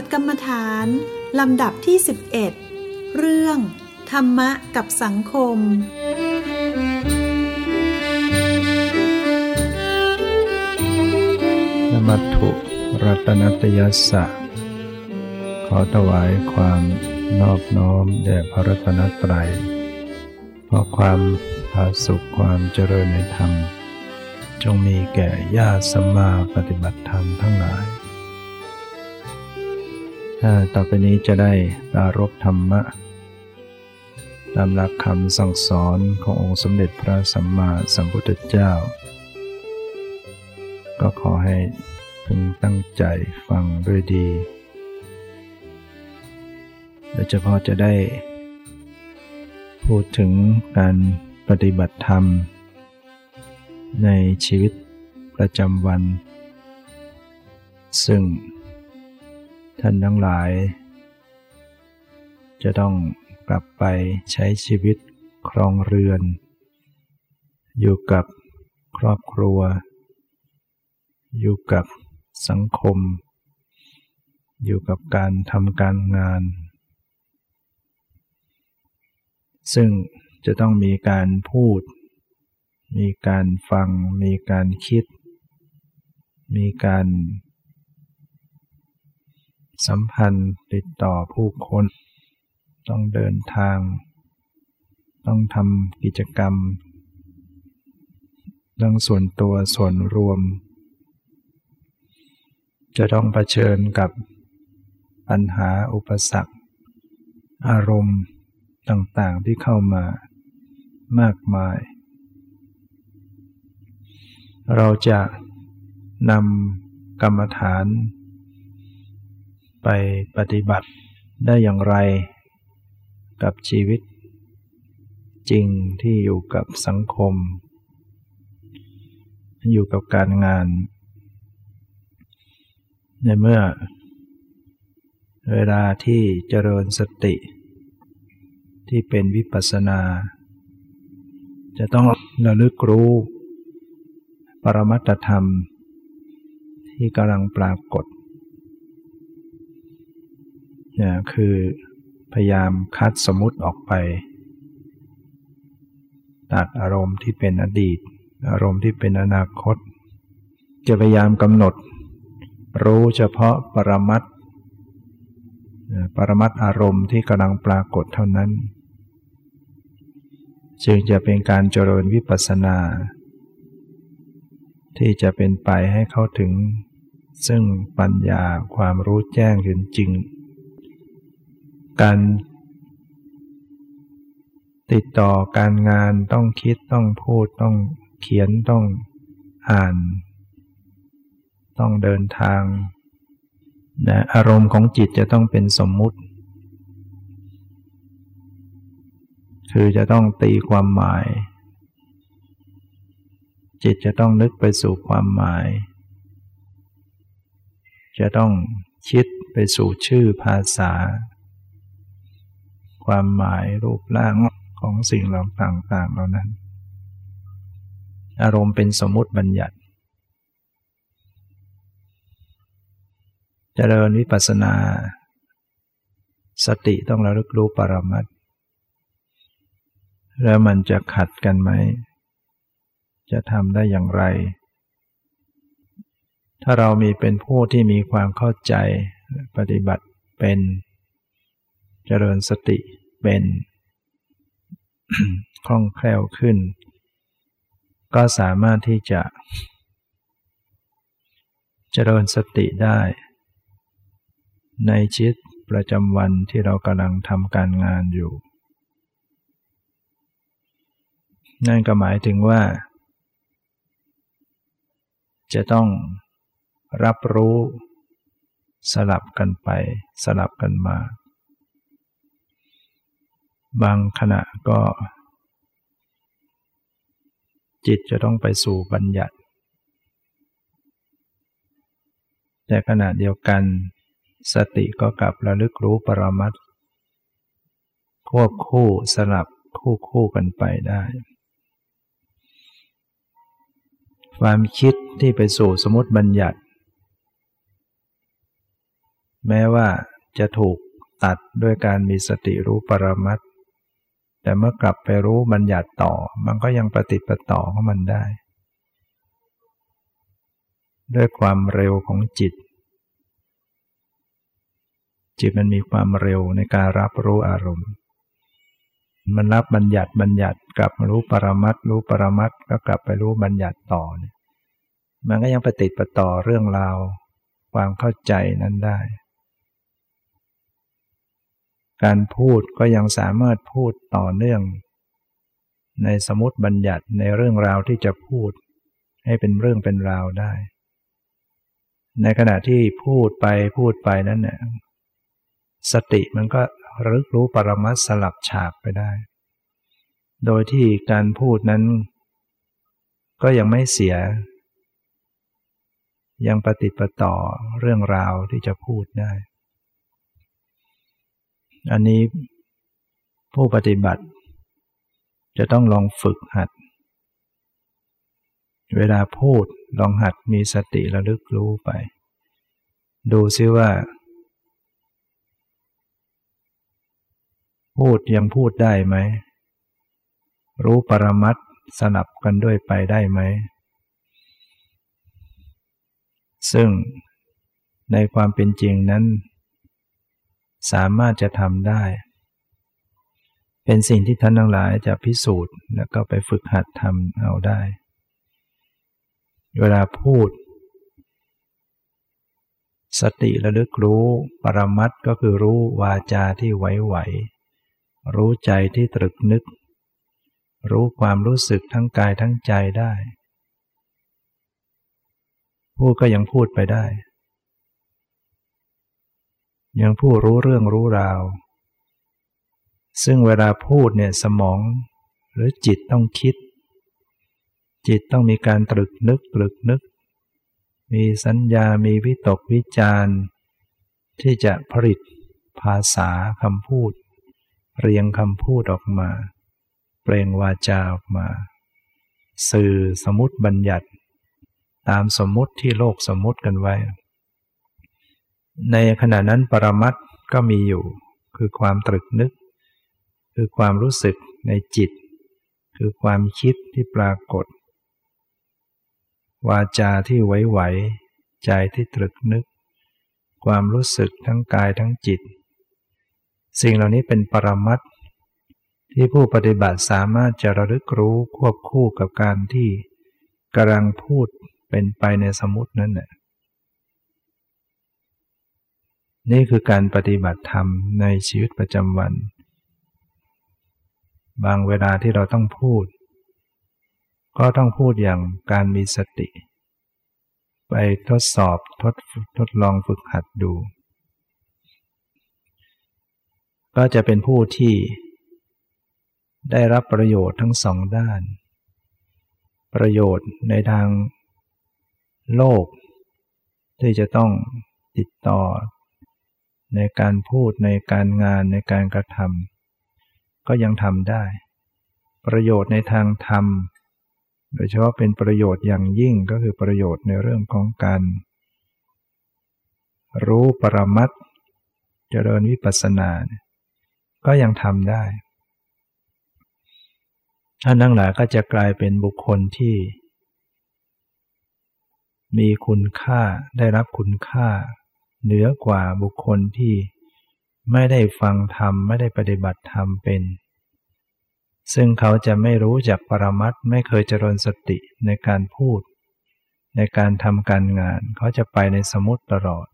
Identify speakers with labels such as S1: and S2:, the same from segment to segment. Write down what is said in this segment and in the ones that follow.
S1: วดกรรมฐานลำดับที่ 11 เรื่อง ธรรมะกับสังคม
S2: นมัตถุรัตนตยัสสะ ขอถวายความนอบน้อมแด่พระรัตนตรัยเพราะความผาสุขความเจริญในธรรม จงมีแก่ญาติสัมมาปฏิบัติธรรมทั้งหลาย ต่อไปนี้จะได้ปรารบธรรมะ ตามหลักคำสั่งสอนขององค์สมเด็จพระสัมมาสัมพุทธเจ้า ก็ขอให้พึงตั้งใจฟังด้วยดี โดยเฉพาะจะได้ พูดถึงการปฏิบัติธรรม ในชีวิตประจำวัน ซึ่ง ท่านทั้งหลาย จะต้องกลับไปใช้ชีวิตครองเรือน อยู่กับครอบครัว อยู่กับสังคม อยู่กับการทำการงาน ซึ่งจะต้องมีการพูด มีการฟัง มีการคิด มีการ สัมพันธ์ติดต่อผู้คน ต้องเดินทาง ต้องทำกิจกรรมเรื่องส่วนตัวส่วนรวม จะต้องเผชิญกับปัญหาอุปสรรค อารมณ์ต่างๆที่เข้ามามากมาย เราจะนำกรรมฐาน ไปปฏิบัติได้อย่างไร กับชีวิต จริงที่อยู่กับสังคม อยู่กับการงาน ในเมื่อ เวลาที่เจริญสติ ที่เป็นวิปัสสนา จะต้องระลึกรู้ ปรมัตธรรม ที่กำลังปรากฏ เนี่ยคือพยายามคัดสมมติออกไป ตัดอารมณ์ที่เป็นอดีต อารมณ์ที่เป็นอนาคต จะพยายามกำหนด รู้เฉพาะปรมัตปรมัตอารมณ์ที่กำลังปรากฏเท่านั้น จึงจะเป็นการเจริญวิปัสสนา ที่จะเป็นไปให้เข้าถึงซึ่งปัญญาความรู้แจ้งจริง การติดต่อการงานต้องคิดต้องพูดต้องเขียนต้องอ่าน ต้องเดินทางนะอารมณ์ของจิตจะต้องเป็นสมมุติ คือจะต้องตีความหมาย จิตจะต้องนึกไปสู่ความหมาย จะต้องคิดไปสู่ชื่อภาษา ความหมายรูปร่างของสิ่งเหล่าต่างๆเหล่านั้น อารมณ์เป็นสมมุติบัญญัติ เจริญวิปัสนา สติต้องระลึกรู้ปรมัตแล้วมันจะขัดกันไหม จะทำได้อย่างไร ถ้าเรามีเป็นผู้ที่มีความเข้าใจปฏิบัติเป็น เจริญสติเป็นคล่องแคล่วขึ้น ก็สามารถที่จะ เจริญสติได้ ในชีวิตประจำวันที่เรากำลังทำการงานอยู่ นั่นก็หมายถึงว่า จะต้องรับรู้ สลับกันไป สลับกันมา บางขณะก็ จิตจะต้องไปสู่บัญญัติ แต่ขณะเดียวกัน สติก็กลับระลึกรู้ปรมัตควบคู่สลับคู่คู่กันไปได้ ความคิดที่ไปสู่สมมติบัญญัติ แม้ว่าจะถูกตัดด้วยการมีสติรู้ปรมัต แต่เมื่อกลับไปรู้บัญญัติต่อ มันก็ยังปฏิปต่อของมันได้ ด้วยความเร็วของจิต จิตมันมีความเร็วในการรับรู้อารมณ์ มันรับบัญญัติบัญญัติกลับมารู้ปรมัตรู้ปรมัตก็กลับไปรู้บัญญัติต่อเนี่ยมันก็ยังปฏิปต่อเรื่องราวความเข้าใจนั้นได้ การพูดก็ยังสามารถพูดต่อเนื่อง ในสมุติบัญญัติในเรื่องราวที่จะพูด ให้เป็นเรื่องเป็นราวได้ ในขณะที่พูดไปพูดไปนั้นเนี่ยสติมันก็รึกรู้ปรมัตสลับฉากไปได้ โดยที่การพูดนั้น ก็ยังไม่เสีย ยังปฏิปต่อเรื่องราวที่จะพูดได้ อันนี้ผู้ปฏิบัติ จะต้องลองฝึกหัด เวลาพูดลองหัดมีสติระลึกรู้ไป ดูซิว่า พูดยังพูดได้ไหม รู้ปรมัตสนับกันด้วยไปได้ไหม ซึ่งในความเป็นจริงนั้น สามารถจะทำได้ เป็นสิ่งที่ท่านทั้งหลายจะพิสูจน์แล้วก็ไปฝึกหัดทำเอาได้ เวลาพูด สติระลึกรู้ ปรมัตก็คือรู้วาจาที่ไหวไหวรู้ใจที่ตรึกนึก รู้ความรู้สึกทั้งกายทั้งใจได้ พูดก็ยังพูดไปได้ ยังผู้รู้เรื่องรู้ราว ซึ่งเวลาพูดเนี่ยสมอง หรือจิตต้องคิด จิตต้องมีการตรึกนึกตรึกนึก มีสัญญามีวิตกวิจารณ์ ที่จะผลิตภาษาคำพูด เรียงคำพูดออกมา เปล่งวาจาออกมา สื่อสมมติบัญญัติ ตามสมมติที่โลกสมมติกันไว้ ในขณะนั้นปรมัตก็มีอยู่ คือความตรึกนึก คือความรู้สึกในจิต คือความคิดที่ปรากฏ วาจาที่ไหวๆใจที่ตรึกนึก ความรู้สึกทั้งกายทั้งจิต สิ่งเหล่านี้เป็นปรมัตที่ผู้ปฏิบัติสามารถจะระลึกรู้ควบคู่กับการที่กำลังพูดเป็นไปในสมุตินั้นแหละ นี่คือการปฏิบัติธรรมในชีวิตประจำวัน บางเวลาที่เราต้องพูด ก็ต้องพูดอย่างการมีสติ ไปทดสอบทดทดลองฝึกหัดดู ก็จะเป็นผู้ที่ได้รับประโยชน์ทั้งสองด้าน ประโยชน์ในทางโลก ที่จะต้องติดต่อ ในการพูดในการงานในการกระทำก็ยังทำได้ ประโยชน์ในทางธรรม โดยเฉพาะเป็นประโยชน์อย่างยิ่งก็คือประโยชน์ในเรื่องของการ รู้ปรมัตเจริญวิปัสสนา ก็ยังทำได้ท่านทั้งหลายก็จะกลายเป็นบุคคลที่ มีคุณค่าได้รับคุณค่า เหนือกว่าบุคคลที่ไม่ได้ฟังธรรมไม่ได้ปฏิบัติธรรมเป็น ซึ่งเขาจะไม่รู้จักปรมัตไม่เคยเจริญสติในการพูด ในการทำการงาน เขาจะไปในสมุติตลอด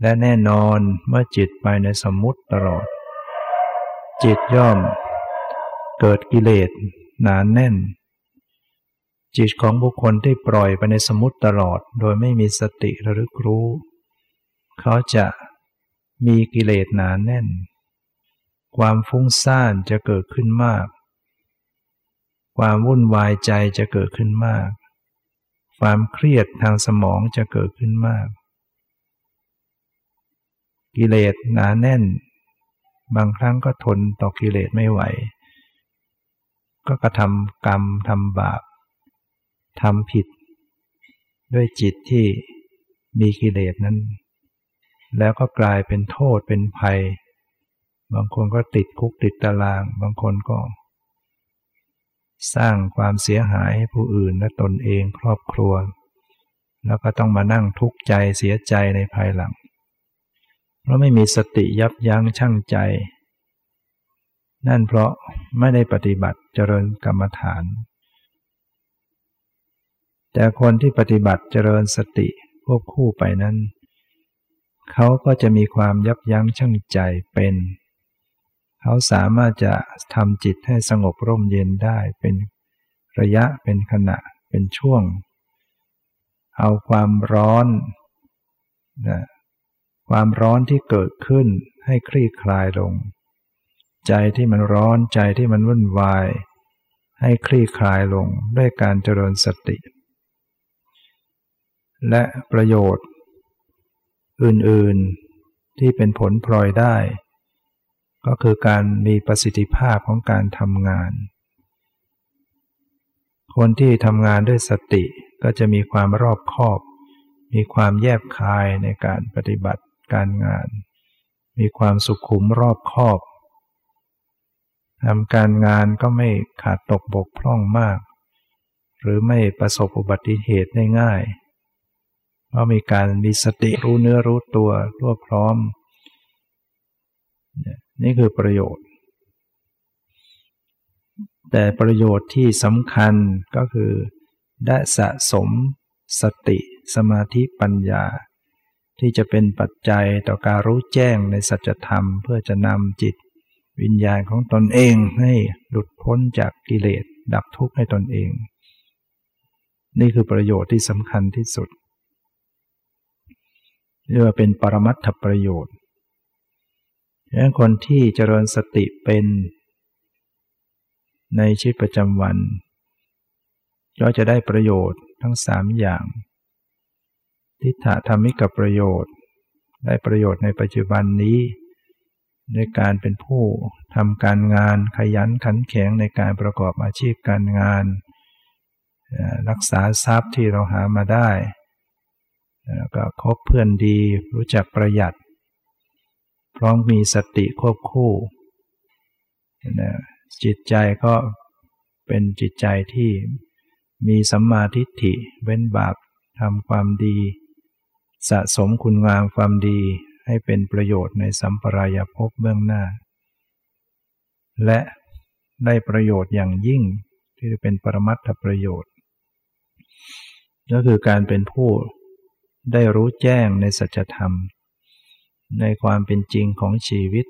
S2: และแน่นอนเมื่อจิตไปในสมุติตลอด จิตย่อม เกิดกิเลสหนานแน่น จิตของบุคคลที่ปล่อยไปในสมุติตลอด โดยไม่มีสติระลึกรู้ เขาจะมีกิเลสหนานแน่น ความฟุ้งซ่านจะเกิดขึ้นมาก ความวุ่นวายใจจะเกิดขึ้นมาก ความเครียดทางสมองจะเกิดขึ้นมาก กิเลสหนาแน่น บางครั้งก็ทนต่อกิเลสไม่ไหว ก็กระทำกรรมทำบาปทำผิด ด้วยจิตที่มีกิเลสนั้น แล้วก็กลายเป็นโทษเป็นภัย บางคนก็ติดคุกติดตาราง บางคนก็ สร้างความเสียหายให้ผู้อื่นและตนเองครอบครัว แล้วก็ต้องมานั่งทุกข์ใจเสียใจในภายหลัง เพราะไม่มีสติยับยั้งชั่งใจ นั่นเพราะไม่ได้ปฏิบัติเจริญกรรมฐาน แต่คนที่ปฏิบัติเจริญสติควบคู่ไปนั้น เขาก็จะมีความยับยั้งชั่งใจเป็น เขาสามารถจะทำจิตให้สงบร่มเย็นได้เป็นระยะเป็นขณะเป็นช่วง เอาความร้อนนะความร้อนที่เกิดขึ้นให้คลี่คลายลง ใจที่มันร้อนใจที่มันวุ่นวาย ให้คลี่คลายลงด้วยการเจริญสติ และประโยชน์ อื่นๆที่เป็นผลพลอยได้ ก็คือการมีประสิทธิภาพของการทำงาน คนที่ทำงานด้วยสติก็จะมีความรอบคอบ มีความแยบคายในการปฏิบัติการงาน มีความสุขุมรอบคอบทำการงานก็ไม่ขาดตกบกพร่องมาก หรือไม่ประสบอุบัติเหตุได้ง่าย พราะมีการมีสติรู้เนื้อรู้ตัวทั่วพร้อม นี่คือประโยชน์ แต่ประโยชน์ที่สำคัญก็คือ ได้สะสมสติสมาธิปัญญา ที่จะเป็นปัจจัยต่อการรู้แจ้งในสัจธรรม เพื่อจะนำจิตวิญญาณของตนเองให้หลุดพ้นจากกิเลสดับทุกข์ให้ตนเอง นี่คือประโยชน์ที่สำคัญที่สุด เรียกว่าเป็นปรมัตถประโยชน์ดังนั้นคนที่เจริญสติเป็นในชีวิตประจำวันก็จะได้ประโยชน์ทั้งสามอย่าง ทิฏฐธรรมิกับประโยชน์ ได้ประโยชน์ในปัจจุบันนี้ในการเป็นผู้ทำการงานขยันขันแข็งในการประกอบอาชีพการงาน รักษาทรัพย์ที่เราหามาได้ แล้วก็คบเพื่อนดีรู้จักประหยัด พร้อมมีสติควบคู่นะจิตใจก็เป็นจิตใจที่มีสัมมาทิฏฐิเว้นบาปทำความดี สะสมคุณงามความดีให้เป็นประโยชน์ในสัมปรายภพเบื้องหน้า และได้ประโยชน์อย่างยิ่งที่จะเป็นปรมัตถประโยชน์ ก็คือการเป็นผู้ ได้รู้แจ้งในสัจธรรม ในความเป็นจริงของชีวิต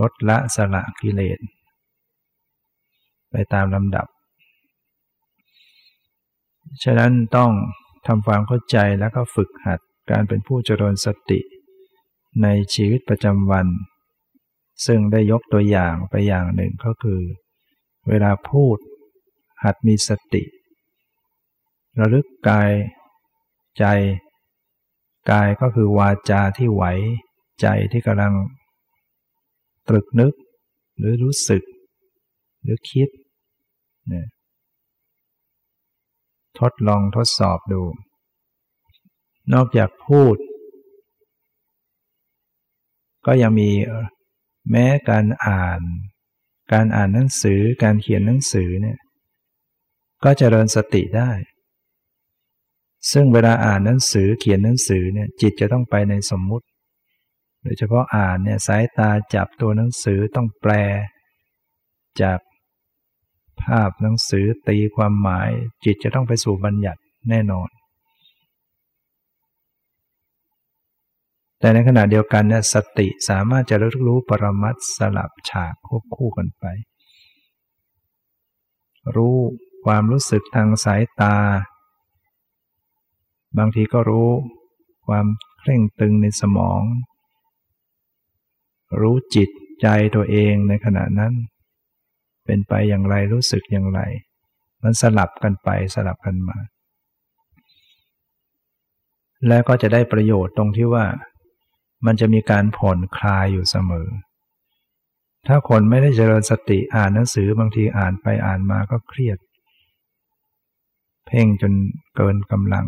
S2: ลดละสละกิเลส ไปตามลำดับ ฉะนั้นต้องทำความเข้าใจแล้วก็ฝึกหัดการเป็นผู้เจริญสติ ในชีวิตประจำวัน ซึ่งได้ยกตัวอย่างไปอย่างหนึ่งก็คือ เวลาพูดหัดมีสติ ระลึกกาย ใจ กายก็คือวาจาที่ไหว ใจที่กำลัง ตรึกนึก หรือรู้สึก หรือคิดนี่ยทดลองทดสอบดู นอกจากพูด ก็ยังมีแม้การอ่าน การอ่านหนังสือ การเขียนหนังสือเนี่ย ก็จเจริญสติได้ ซึ่งเวลาอ่านหนังสือเขียนหนังสือเนี่ยจิตจะต้องไปในสมมุติ โดยเฉพาะอ่านเนี่ยสายตาจับตัวหนังสือต้องแปล จากภาพหนังสือตีความหมาย จิตจะต้องไปสู่บัญญัติแน่นอน แต่ในขณะเดียวกันเนี่ยสติสามารถจะรู้ปรมัตสลับฉากควบคู่กันไป รู้ความรู้สึกทางสายตา บางทีก็รู้ความเคร่งตึงในสมอง รู้จิตใจตัวเองในขณะนั้น เป็นไปอย่างไรรู้สึกอย่างไร มันสลับกันไปสลับกันมา และก็จะได้ประโยชน์ตรงที่ว่า มันจะมีการผ่อนคลายอยู่เสมอ ถ้าคนไม่ได้เจริญสติอ่านหนังสือบางทีอ่านไปอ่านมาก็เครียด เพ่งจนเกินกำลัง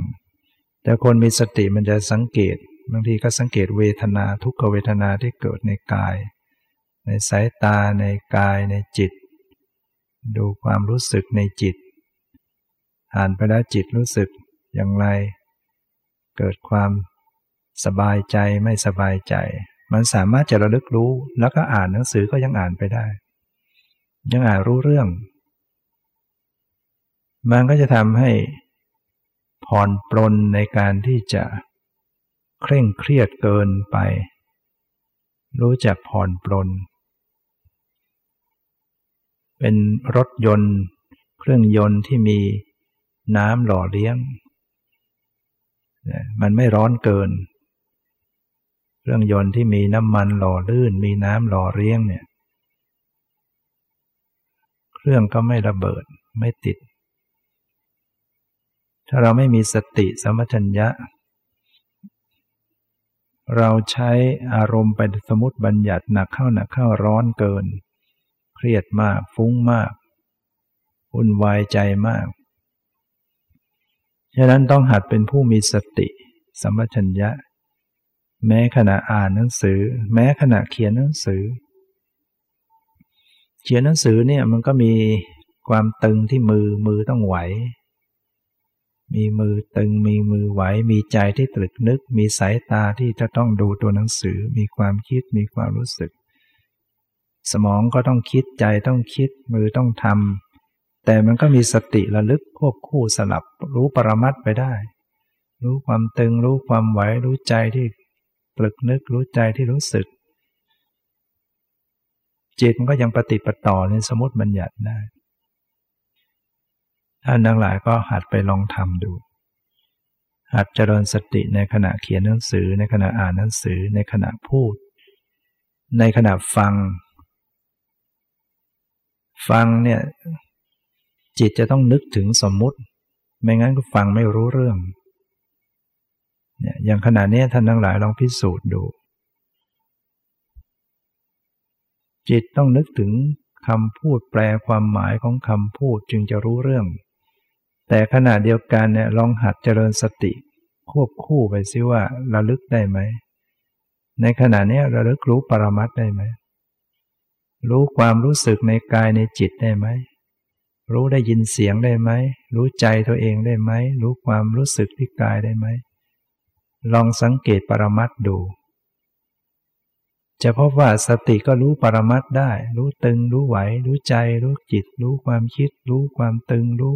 S2: แต่คนมีสติมันจะสังเกต บางทีก็สังเกตเวทนาทุกขเวทนาที่เกิดในกาย ในสายตาในกายในจิต ดูความรู้สึกในจิต อ่านไปแล้วจิตรู้สึกอย่างไร เกิดความสบายใจไม่สบายใจ มันสามารถจะระลึกรู้ แล้วก็อ่านหนังสือก็ยังอ่านไปได้ ยังอ่านรู้เรื่อง มันก็จะทำให้ ผ่อนปลนในการที่จะเคร่งเครียดเกินไป รู้จักผ่อนปลน เป็นรถยนต์ เครื่องยนต์ที่มีน้ำหล่อเลี้ยง มันไม่ร้อนเกิน เครื่องยนต์ที่มีน้ำมันหล่อลื่น มีน้ำหล่อเลี้ยงเนี่ย เครื่องก็ไม่ระเบิดไม่ติด ถ้าเราไม่มีสติสมัชัญญะ เราใช้อารมณ์ไปสมมติบัญญัติหนักเข้าหนักเข้าร้อนเกิน เครียดมากฟุ้งมากวุ่นวายใจมาก ฉะนั้นต้องหัดเป็นผู้มีสติสมปชัญญะ แม้ขณะอ่านหนังสือ แม้ขณะเขียนหนังสือ เขียนหนังสือเนี่ยมันก็มีความตึงที่มือมือต้องไหว มีมือตึงมีมือไหว มีใจที่ตรึกนึก มีสายตาที่จะต้องดูตัวหนังสือ มีความคิดมีความรู้สึก สมองก็ต้องคิดใจต้องคิดมือต้องทำแต่มันก็มีสติระลึกควบคู่สลับรู้ปรมัตไปได้ รู้ความตึงรู้ความไหว รู้ใจที่ปลึกนึกรู้ใจที่รู้สึก จิตมันก็ยังปฏิปต่อในสมมติบัญญัติได้ ท่านทั้งหลายก็หัดไปลองทำดู หัดเจริญสติในขณะเขียนหนังสือ ในขณะอ่านหนังสือ ในขณะพูด ในขณะฟัง ฟังเนี่ยจิตจะต้องนึกถึงสมมุติ ไม่งั้นก็ฟังไม่รู้เรื่องเนี่ยอย่างขณะนี้ท่านทั้งหลายลองพิสูจน์ดู จิตต้องนึกถึงคำพูดแปลความหมายของคำพูดจึงจะรู้เรื่อง แต่ขณะเดียวกันเนี่ยลองหัดเจริญสติ ควบคู่ไปซิว่าระลึกได้ไหม ในขณะนี้ระลึกรู้ปรมัตได้ไหม รู้ความรู้สึกในกายในจิตได้ไหม รู้ได้ยินเสียงได้ไหม รู้ใจตัวเองได้ไหม รู้ความรู้สึกที่กายได้ไหม ลองสังเกตปรมัตดูจะพบว่าสติก็รู้ปรมัตได้ รู้ตึง รู้ไหว รู้ใจ รู้จิต รู้ความคิด รู้ความตึง รู้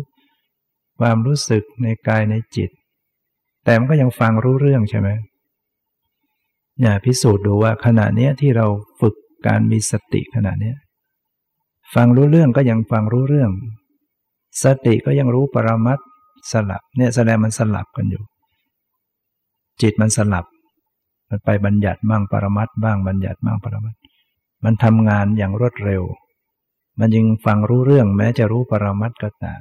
S2: ความรู้สึกในกายในจิต แต่มันก็ยังฟังรู้เรื่องใช่ไหมอย่าพิสูจน์ดูว่าขณะนี้ที่เราฝึกการมีสติขณะนี้ฟังรู้เรื่องก็ยังฟังรู้เรื่อง สติก็ยังรู้ปรมัตสลับเนี่ยแสดงมันสลับกันอยู่ จิตมันสลับ มันไปบัญญัติบ้างปรมัตบ้างบัญญัติบ้างปรมัตมันทำงานอย่างรวดเร็ว มันยังฟังรู้เรื่องแม้จะรู้ปรมัตก็ตาม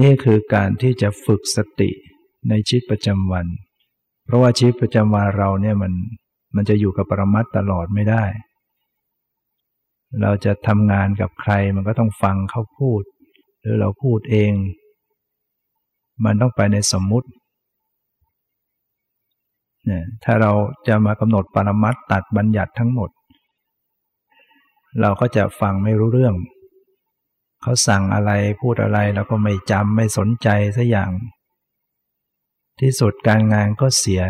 S2: นี่คือการที่จะฝึกสติในชีวิตประจำวัน เพราะว่าชีวิตประจำวันเราเนี่ยมันมันจะอยู่กับปรมัตตลอดไม่ได้ เราจะทำงานกับใครมันก็ต้องฟังเขาพูด หรือเราพูดเอง มันต้องไปในสมมุติเนี่ยถ้าเราจะมากำหนดปรมัตตัดบัญญัติทั้งหมด เราก็จะฟังไม่รู้เรื่อง เขาสั่งอะไรพูดอะไรเราก็ไม่จำไม่สนใจสัอย่าง ที่สุดการงานก็เสีย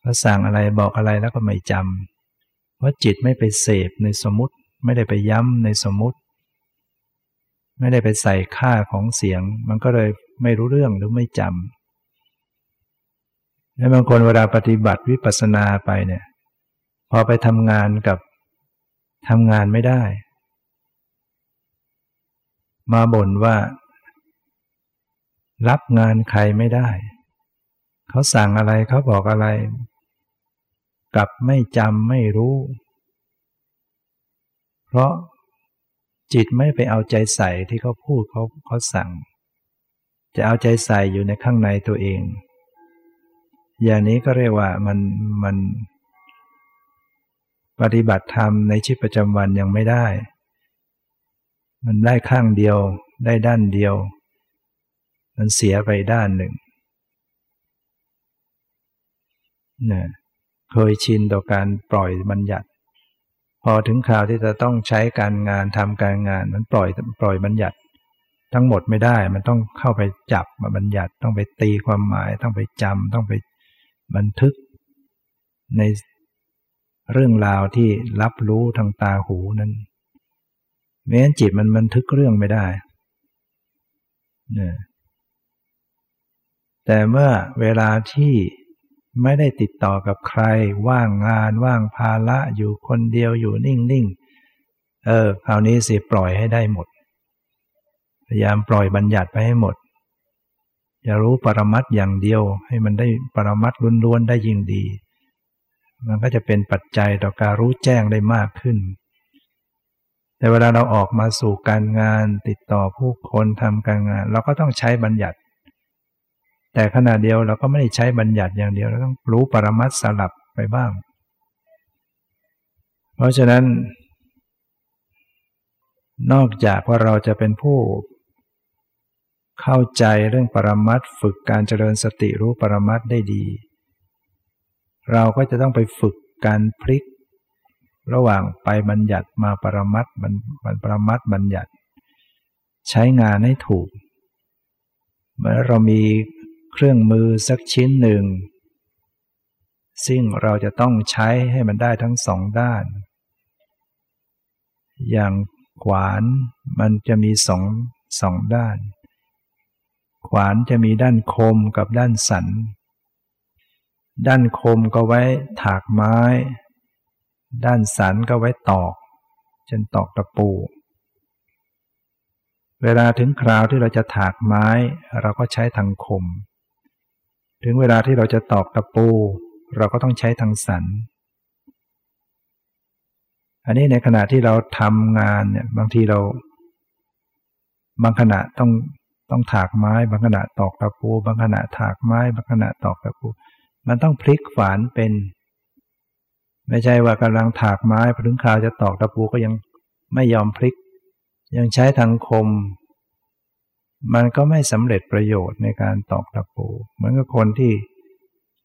S2: เขาสั่งอะไรบอกอะไรแล้วก็ไม่จำพราะจิตไม่ไปเสพในสมมติไม่ได้ไปย้ำในสมมติ ไม่ได้ไปใส่ค่าของเสียง มันก็เลยไม่รู้เรื่องหรือไม่จำแล้วบางคนเวลาปฏิบัติวิปัสสนาไปเนี่ยพอไปทำงานกับทำงานไม่ได้ มาบ่นว่า รับงานใครไม่ได้ เขาสั่งอะไรเขาบอกอะไรกับไม่จำไม่รู้ เพราะจิตไม่ไปเอาใจใส่ที่เขาพูดเขาเขาสั่ง จะเอาใจใส่อยู่ในข้างในตัวเอง อย่างนี้ก็เรียกว่ามันมันปฏิบัติธรรมในชีวิตประจำวันยังไม่ได้ มันได้ข้างเดียว ได้ด้านเดียว มันเสียไปด้านหนึ่งเนี่ยเคยชินต่อการปล่อยบัญญัติ พอถึงข่าวที่จะต้องใช้การงานทำการงาน มันปล่อยปล่อยบัญญัติ ทั้งหมดไม่ได้ มันต้องเข้าไปจับมาบัญญัติ ต้องไปตีความหมาย ต้องไปจำต้องไปบันทึก ในเรื่องราวที่รับรู้ทางตาหูนั้น แม้จิตมันบันทึกเรื่องไม่ได้แต่เมื่อเวลาที่ไม่ได้ติดต่อกับใคร ว่างงานว่างภาระอยู่คนเดียวอยู่นิ่งๆ เออคราวนี้สิปล่อยให้ได้หมด พยายามปล่อยบัญญัติไปให้หมด อย่ารู้ปรมัตอย่างเดียวให้มันได้ปรมัตล้วนๆได้ยิ่งดี มันก็จะเป็นปัจจัยต่อการรู้แจ้งได้มากขึ้น แต่เวลาเราออกมาสู่การงานติดต่อผู้คนทำการงาน เราก็ต้องใช้บัญญัติ แต่ขณะเดียวเราก็ไม่ได้ใช้บัญญัติอย่างเดียวเราต้องรู้ปรมัตสลับไปบ้าง เพราะฉะนั้น นอกจากว่าเราจะเป็นผู้ เข้าใจเรื่องปรมัตฝึกการเจริญสติรู้ปรมัตได้ดี เราก็จะต้องไปฝึกการพลิก ระหว่างไปบัญญัติมาปรมัตมันมันปรมัตบัญญัติ ใช้งานให้ถูก เมื่อเรามีเครื่องมือสักชิ้นหนึ่ง ซึ่งเราจะต้องใช้ให้มันได้ทั้งสองด้าน อย่างขวานมันจะมีสองสองด้าน ขวานจะมีด้านคมกับด้านสัน ด้านคมก็ไว้ถากไม้ ด้านสันก็ไว้ตอก เช่นตอกตะปู เวลาถึงคราวที่เราจะถากไม้ เราก็ใช้ทางคม ถึงเวลาที่เราจะตอกตะปู เราก็ต้องใช้ทางสัน อันนี้ในขณะที่เราทำงานเนี่ยบางทีเรา บางขณะต้องต้องถากไม้ บางขณะตอกตะปู บางขณะถากไม้ บางขณะตอกตะปู มันต้องพลิกฝานเป็น ไม่ใช่ว่ากำลังถากไม้พอถึงคราวจะตอกตะปูก็ยังไม่ยอมพลิก ยังใช้ทางคม มันก็ไม่สำเร็จประโยชน์ในการตอกตะปู เหมือนกับคนที่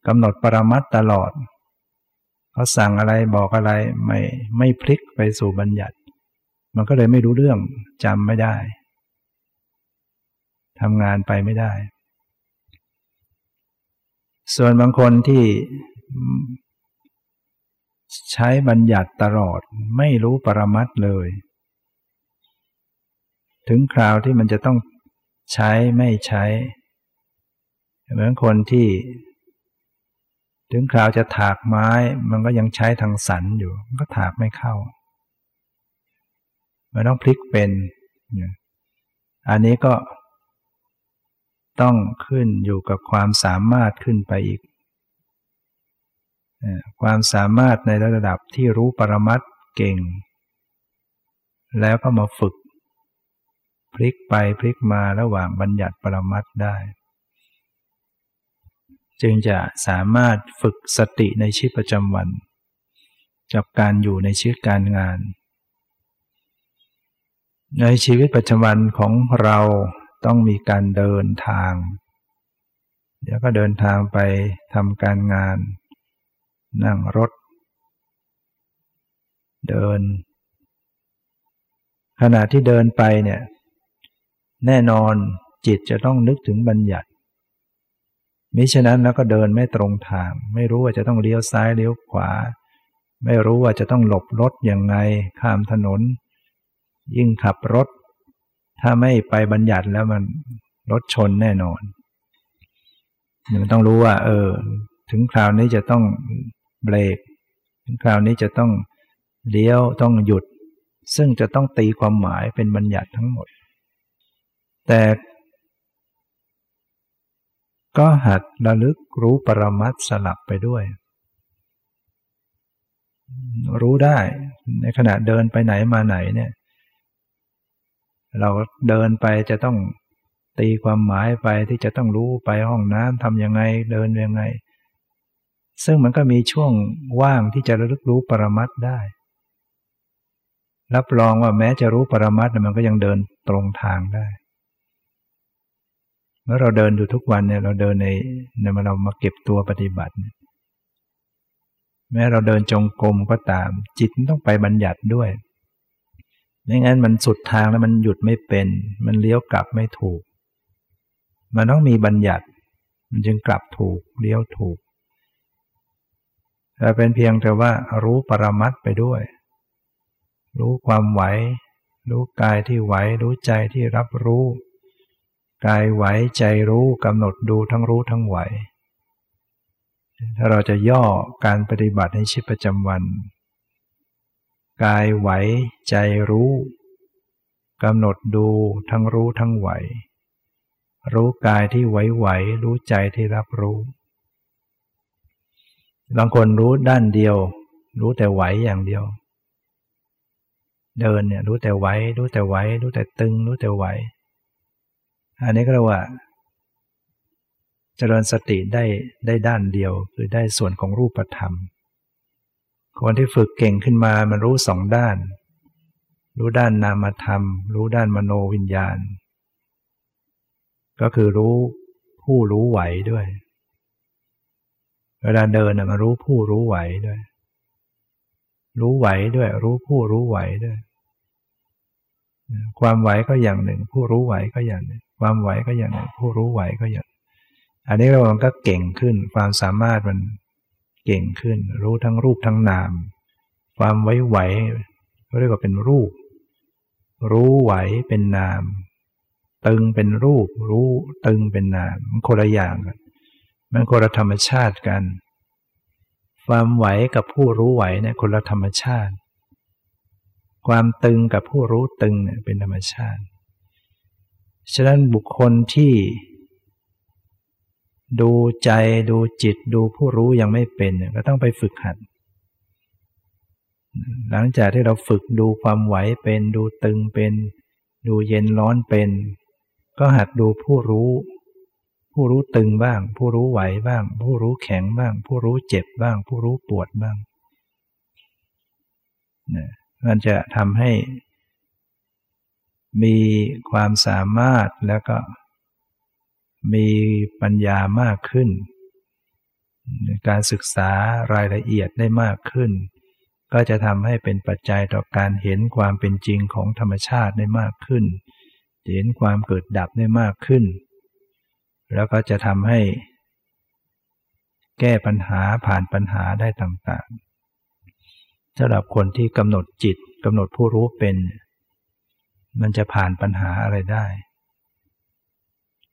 S2: กำหนดปรมัตตลอดเขาสั่งอะไรบอกอะไรไม่ไม่พลิกไปสู่บัญญัติ มันก็เลยไม่รู้เรื่องจำไม่ได้ทำงานไปไม่ได้ ส่วนบางคนที่ ใช้บัญญัติตลอดไม่รู้ปรมัตเลย ถึงคราวที่มันจะต้องใช้ไม่ใช้ เหมือนคนที่ ถึงคราวจะถากไม้ มันก็ยังใช้ทางสันอยู่ มันก็ถากไม่เข้า มันต้องพลิกเป็น อันนี้ก็ต้องขึ้นอยู่กับความสามารถขึ้นไปอีก ความสามารถในระดับที่รู้ปรมัตเก่ง แล้วก็มาฝึก พลิกไปพลิกมาระหว่างบัญญัติปรมัตได้ จึงจะสามารถฝึกสติในชีวิตประจำวัน กับการอยู่ในชีวิตการงาน ในชีวิตประจำวันของเราต้องมีการเดินทางเดี๋ยวก็เดินทางไปทำการงาน นั่งรถ เดิน ขณะที่เดินไปเนี่ย แน่นอนจิตจะต้องนึกถึงบัญญัติมิฉะนั้นแล้วก็เดินไม่ตรงทาง ไม่รู้ว่าจะต้องเลี้ยวซ้ายเลี้ยวขวา ไม่รู้ว่าจะต้องหลบรถย่างไงข้ามถนน ยิ่งขับรถ ถ้าไม่ไปบัญญัติแล้วมันรถชนแน่นอนมันต้องรู้ว่า เออ ถึงคราวนี้จะต้อง เบรกคราวนี้จะต้องเลี้ยวต้องหยุด ซึ่งจะต้องตีความหมายเป็นบัญญัติทั้งหมด แต่ก็หัดระลึกรู้ปรมัตสลับไปด้วย รู้ได้ในขณะเดินไปไหนมาไหนเนี่ย เราเดินไปจะต้องตีความหมายไปที่จะต้องรู้ไปห้องน้ำทำยังไงเดินยังไง ซึ่งมันก็มีช่วงว่างที่จะระลึกรู้ปรมัตได้ รับรองว่าแม้จะรู้ปรมัตมันก็ยังเดินตรงทางได้เมื่อเราเดินอยู่ทุกวันเนี่ยเราเดินในในมาเรามาเก็บตัวปฏิบัติ แม้เราเดินจงกรมก็ตาม จิตต้องไปบัญญัติด้วยไม่งั้นมันสุดทางแล้วมันหยุดไม่เป็น มันเลี้ยวกลับไม่ถูก มันต้องมีบัญญัติ มันจึงกลับถูกเลี้ยวถูก แต่เป็นเพียงแต่ว่ารู้ปรมัตไปด้วย รู้ความไหว รู้กายที่ไหว รู้ใจที่รับรู้ กายไหวใจรู้กำหนดดูทั้งรู้ทั้งไหว ถ้าเราจะย่อการปฏิบัติในชีวิตประจำวัน กายไหวใจรู้กำหนดดูทั้งรู้ทั้งไหว รู้กายที่ไหวไหวรู้ใจที่รับรู้ บางคนรู้ด้านเดียว รู้แต่ไหวอย่างเดียว เดินเนี่ย รู้แต่ไหว รู้แต่ไหว รู้แต่ตึง รู้แต่ไหว อันนี้ก็เรียกว่า เจริญสติได้ได้ด้านเดียว คือได้ส่วนของรูปธรรม คนที่ฝึกเก่งขึ้นมามันรู้สองด้าน รู้ด้านนามธรรม รู้ด้านมโนวิญญาณ ก็คือรู้ผู้รู้ไหวด้วย เวลาเดินมารู้ผู้รู้ไหวด้วย รู้ไหวด้วย รู้ผู้รู้ไหวด้วย ความไหวก็อย่างหนึ่ง ผู้รู้ไหวก็อย่างหนึ่ง ความไหวก็อย่างหนึ่ง ผู้รู้ไหวก็อย่าง อันนี้เราก็เก่งขึ้น ความสามารถมันเก่งขึ้น รู้ทั้งรูปทั้งนาม ความไหวไหวเรียกว่าเป็นรูป รู้ไหวเป็นนาม ตึงเป็นรูป รู้ตึงเป็นนามมันคนละอย่างกัน มันคนละธรรมชาติกัน ความไหวกับผู้รู้ไหวเนี่ยคนละธรรมชาติ ความตึงกับผู้รู้ตึงเนี่ยเป็นธรรมชาติ ฉะนั้นบุคคลที่ ดูใจดูจิตดูผู้รู้ยังไม่เป็นก็ต้องไปฝึกหัด หลังจากที่เราฝึกดูความไหวเป็น ดูตึงเป็น ดูเย็นร้อนเป็น ก็หัดดูผู้รู้ ผู้รู้ตึงบ้าง ผู้รู้ไหวบ้าง ผู้รู้แข็งบ้าง ผู้รู้เจ็บบ้าง ผู้รู้ปวดบ้างนี่มันจะทำให้มีความสามารถแล้วก็มีปัญญามากขึ้น การศึกษารายละเอียดได้มากขึ้น ก็จะทำให้เป็นปัจจัยต่อการเห็นความเป็นจริงของธรรมชาติได้มากขึ้น เห็นความเกิดดับได้มากขึ้น แล้วก็จะทำให้แก้ปัญหาผ่านปัญหาได้ต่างๆสำหรับคนที่กำหนดจิตกำหนดผู้รู้เป็น มันจะผ่านปัญหาอะไรได้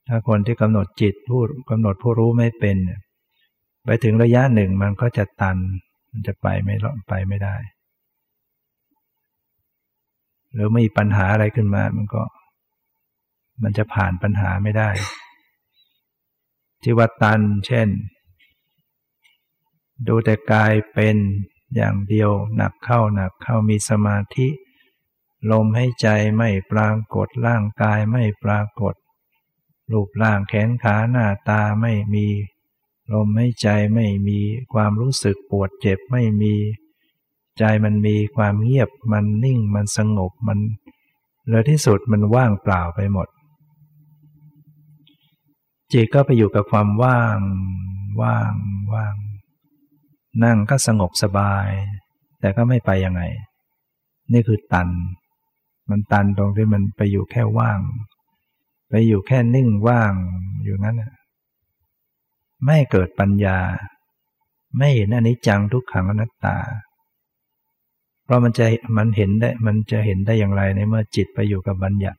S2: ถ้าคนที่กำหนดจิตผู้กำหนดผู้รู้ไม่เป็น ไปถึงระยะหนึ่งมันก็จะตัน มันจะไปไม่รอดไปไม่ได้ หรือมีปัญหาอะไรขึ้นมา มันก็ มันจะผ่านปัญหาไม่ได้ ที่ว่าตัน เช่น ดูแต่กายเป็นอย่างเดียวหนักเข้าหนักเข้ามีสมาธิ ลมให้ใจไม่ปรากฏร่างกายไม่ปรากฏ รูปร่างแขนขาหน้าตาไม่มี ลมให้ใจไม่มีความรู้สึกปวดเจ็บไม่มี ใจมันมีความเงียบมันนิ่งมันสงบมันเลยที่สุดมันว่างเปล่าไปหมด จิตก็ไปอยู่กับความว่าง ว่างว่าง นั่งก็สงบสบาย แต่ก็ไม่ไปยังไง นี่คือตัน มันตันตรงที่มันไปอยู่แค่ว่าง ไปอยู่แค่นิ่งว่างอยู่นั้นไม่เกิดปัญญา ไม่เห็นอนิจจังทุกขังอนัตตา เพราะมันจะมันเห็นได้มันจะเห็นได้อย่างไรในเมื่อจิตไปอยู่กับบัญญัติ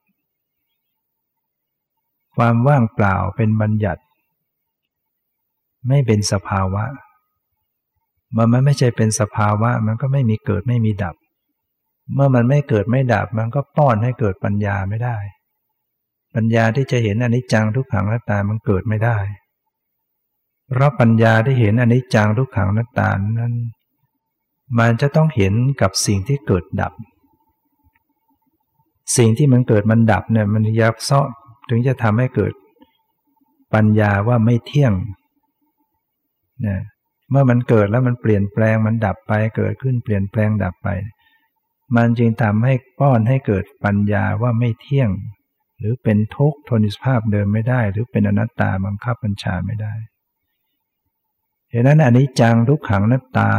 S2: ความว่างเปล่าเป็นบัญญัติ ไม่เป็นสภาวะ มันไม่ใช่เป็นสภาวะ มันก็ไม่มีเกิดไม่มีดับ เมื่อมันไม่เกิดไม่ดับ มันก็ป้อนให้เกิดปัญญาไม่ได้ ปัญญาที่จะเห็นอนิจจังทุกขังนัตตามันเกิดไม่ได้เพราะปัญญาที่เห็นอนิจจังทุกขังนัตตานั้น มันจะต้องเห็นกับสิ่งที่เกิดดับ สิ่งที่มันเกิดมันดับเนี่ยมันยับซ้อ ถึงจะทำให้เกิดปัญญาว่าไม่เที่ยงนะเมื่อมันเกิดแล้วมันเปลี่ยนแปลงมันดับไป เกิดขึ้นเปลี่ยนแปลงดับไป มันจึงทำให้ป้อนให้เกิดปัญญาว่าไม่เที่ยง หรือเป็นทุกข์ทนสภาพเดิมไม่ได้ หรือเป็นอนัตตาบังคับบัญชาไม่ได้เห็นนั้นอันนี้จังทุกขังนัตตา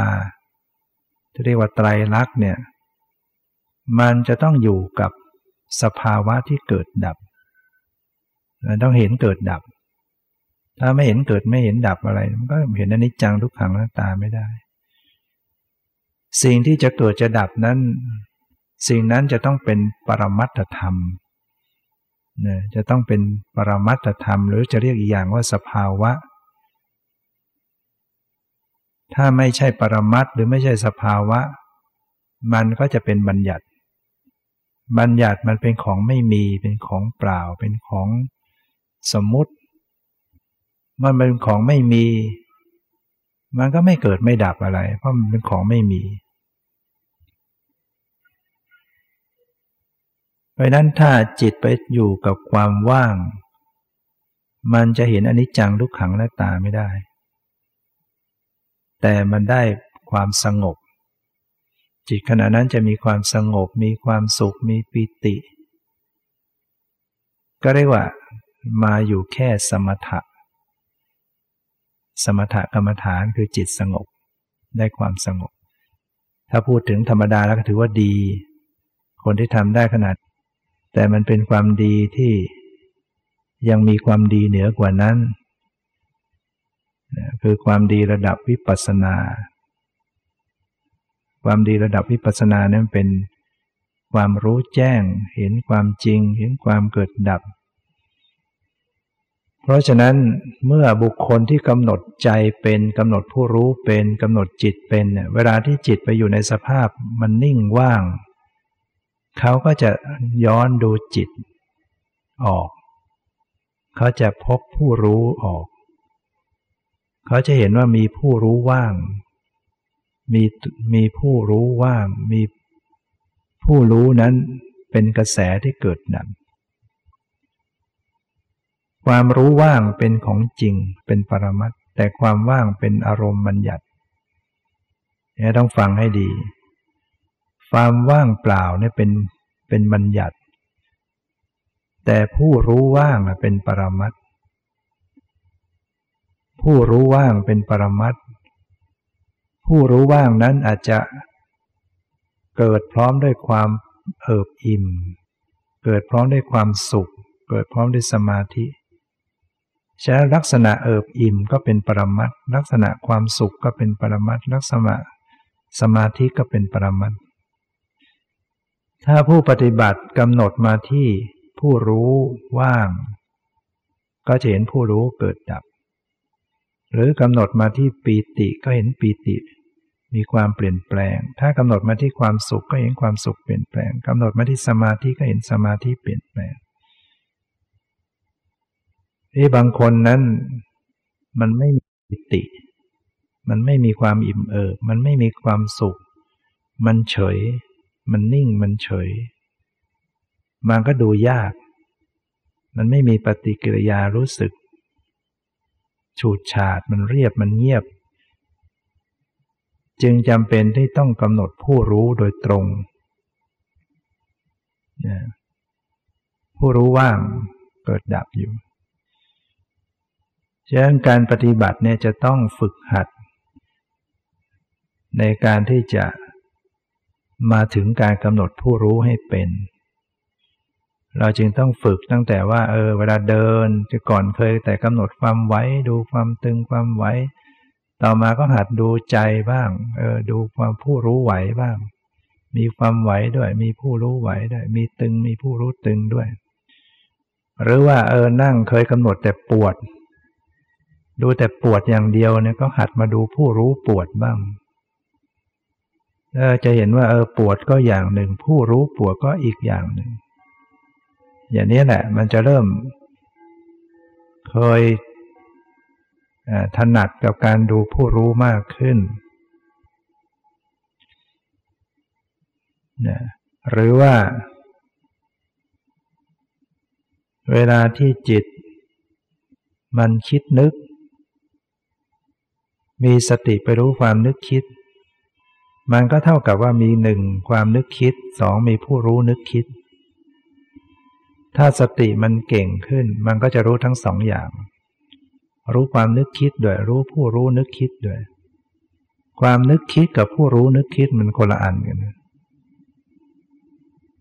S2: ที่เรียกว่าไตรลักษณ์เนี่ยมันจะต้องอยู่กับสภาวะที่เกิดดับ มันต้องเห็นเกิดดับ ถ้าไม่เห็นเกิดไม่เห็นดับอะไร มันก็เห็นอนิจจังทุกขังนัตตาไม่ได้ สิ่งที่จะเกิดจะดับนั้น สิ่งนั้นจะต้องเป็นปรมัตธรรมนี่ยจะต้องเป็นปรมัตธรรม หรือจะเรียกอีกอย่างว่าสภาวะ ถ้าไม่ใช่ปรมัตหรือไม่ใช่สภาวะ มันก็จะเป็นบัญญัติ บัญญัติมันเป็นของไม่มีเป็นของเปล่า เป็นของ สมมุติ มันเป็นของไม่มี มันก็ไม่เกิดไม่ดับอะไร เพราะมันเป็นของไม่มี เพราะนั้นถ้าจิตไปอยู่กับความว่าง มันจะเห็นอนิจจังทุกขังและตาไม่ได้ แต่มันได้ความสงบ จิตขณะนั้นจะมีความสงบ มีความสุข มีปิติ ก็เรียกว่า มาอยู่แค่สมถะ สมถะกรรมฐานคือจิตสงบได้ความสงบ ถ้าพูดถึงธรรมดาแล้วก็ถือว่าดี คนที่ทำได้ขนาด แต่มันเป็นความดีที่ยังมีความดีเหนือกว่านั้น คือความดีระดับวิปัสสนา ความดีระดับวิปัสสนานั้นเป็นความรู้แจ้ง เห็นความจริง เห็นความเกิดดับ เพราะฉะนั้นเมื่อบุคคลที่กำหนดใจเป็นกำหนดผู้รู้เป็นกำหนดจิตเป็นเนี่ยเวลาที่จิตไปอยู่ในสภาพมันนิ่งว่าง เขาก็จะย้อนดูจิตออก เขาจะพบผู้รู้ออก เขาจะเห็นว่ามีผู้รู้ว่าง มีมีผู้รู้ว่าง มีผู้รู้นั้นเป็นกระแสที่เกิดดับ ความรู้ว่างเป็นของจริงเป็นปรมัตแต่ความว่างเป็นอารมณ์บัญญัติเนี่ยต้องฟังให้ดี ความว่างเปล่าเนี่ยเป็นเป็นบัญญัติ แต่ผู้รู้ว่างเป็นปรมัตผู้รู้ว่างเป็นปรมัตผู้รู้ว่างนั้นอาจจะเกิดพร้อมด้วยความเอิบอิ่ม เกิดพร้อมด้วยความสุข เกิดพร้อมด้วยสมาธิ ฉะนั้นลักษณะเอิบอิ่มก็เป็นปรมัตลักษณะความสุขก็เป็นปรมัตลักษณะสมาธิก็เป็นปรมัตถ้าผู้ปฏิบัติกำหนดมาที่ผู้รู้ว่าง ก็จะเห็นผู้รู้เกิดดับ หรือกำหนดมาที่ปีติก็เห็นปีติ มีความเปลี่ยนแปลง ถ้ากำหนดมาที่ความสุขก็เห็นความสุขเปลี่ยนแปลงกำหนดมาที่สมาธิก็เห็นสมาธิเปลี่ยนแปลง ที่บางคนนั้น มันไม่มีปิติ มันไม่มีความอิ่มเอิบ มันไม่มีความสุข มันเฉย มันนิ่ง มันเฉย มันก็ดูยาก มันไม่มีปฏิกิริยารู้สึก ฉูดฉาด มันเรียบ มันเงียบ จึงจำเป็นที่ต้องกำหนดผู้รู้โดยตรงผู้รู้ว่างเกิดดับอยู่ ฉะนั้นการปฏิบัติเนี่ยจะต้องฝึกหัด ในการที่จะมาถึงการกำหนดผู้รู้ให้เป็น เราจึงต้องฝึกตั้งแต่ว่าเออเวลาเดินจะก่อนเคยแต่กำหนดความไว้ ดูความตึงความไว้ ต่อมาก็หัดดูใจบ้างเออดูความผู้รู้ไหวบ้าง มีความไหวด้วย มีผู้รู้ไหวด้วย มีตึงมีผู้รู้ตึงด้วย หรือว่าเออนั่งเคยกำหนดแต่ปวด ดูแต่ปวดอย่างเดียวเนี่ยก็หัดมาดูผู้รู้ปวดบ้างเออจะเห็นว่าเออปวดก็อย่างหนึ่ง ผู้รู้ปวดก็อีกอย่างหนึ่ง อย่างนี้แหละ มันจะเริ่ม เคยถนัดกับการดูผู้รู้มากขึ้นนะหรือว่า เวลาที่จิต มันคิดนึก มีสติไปรู้ความนึกคิด มันก็เท่ากับว่ามีหนึ่งความนึกคิดสองมีผู้รู้นึกคิด ถ้าสติมันเก่งขึ้น มันก็จะรู้ทั้งสองอย่าง รู้ความนึกคิดด้วยรู้ผู้รู้นึกคิดด้วย ความนึกคิดกับผู้รู้นึกคิดมันคนละอันกัน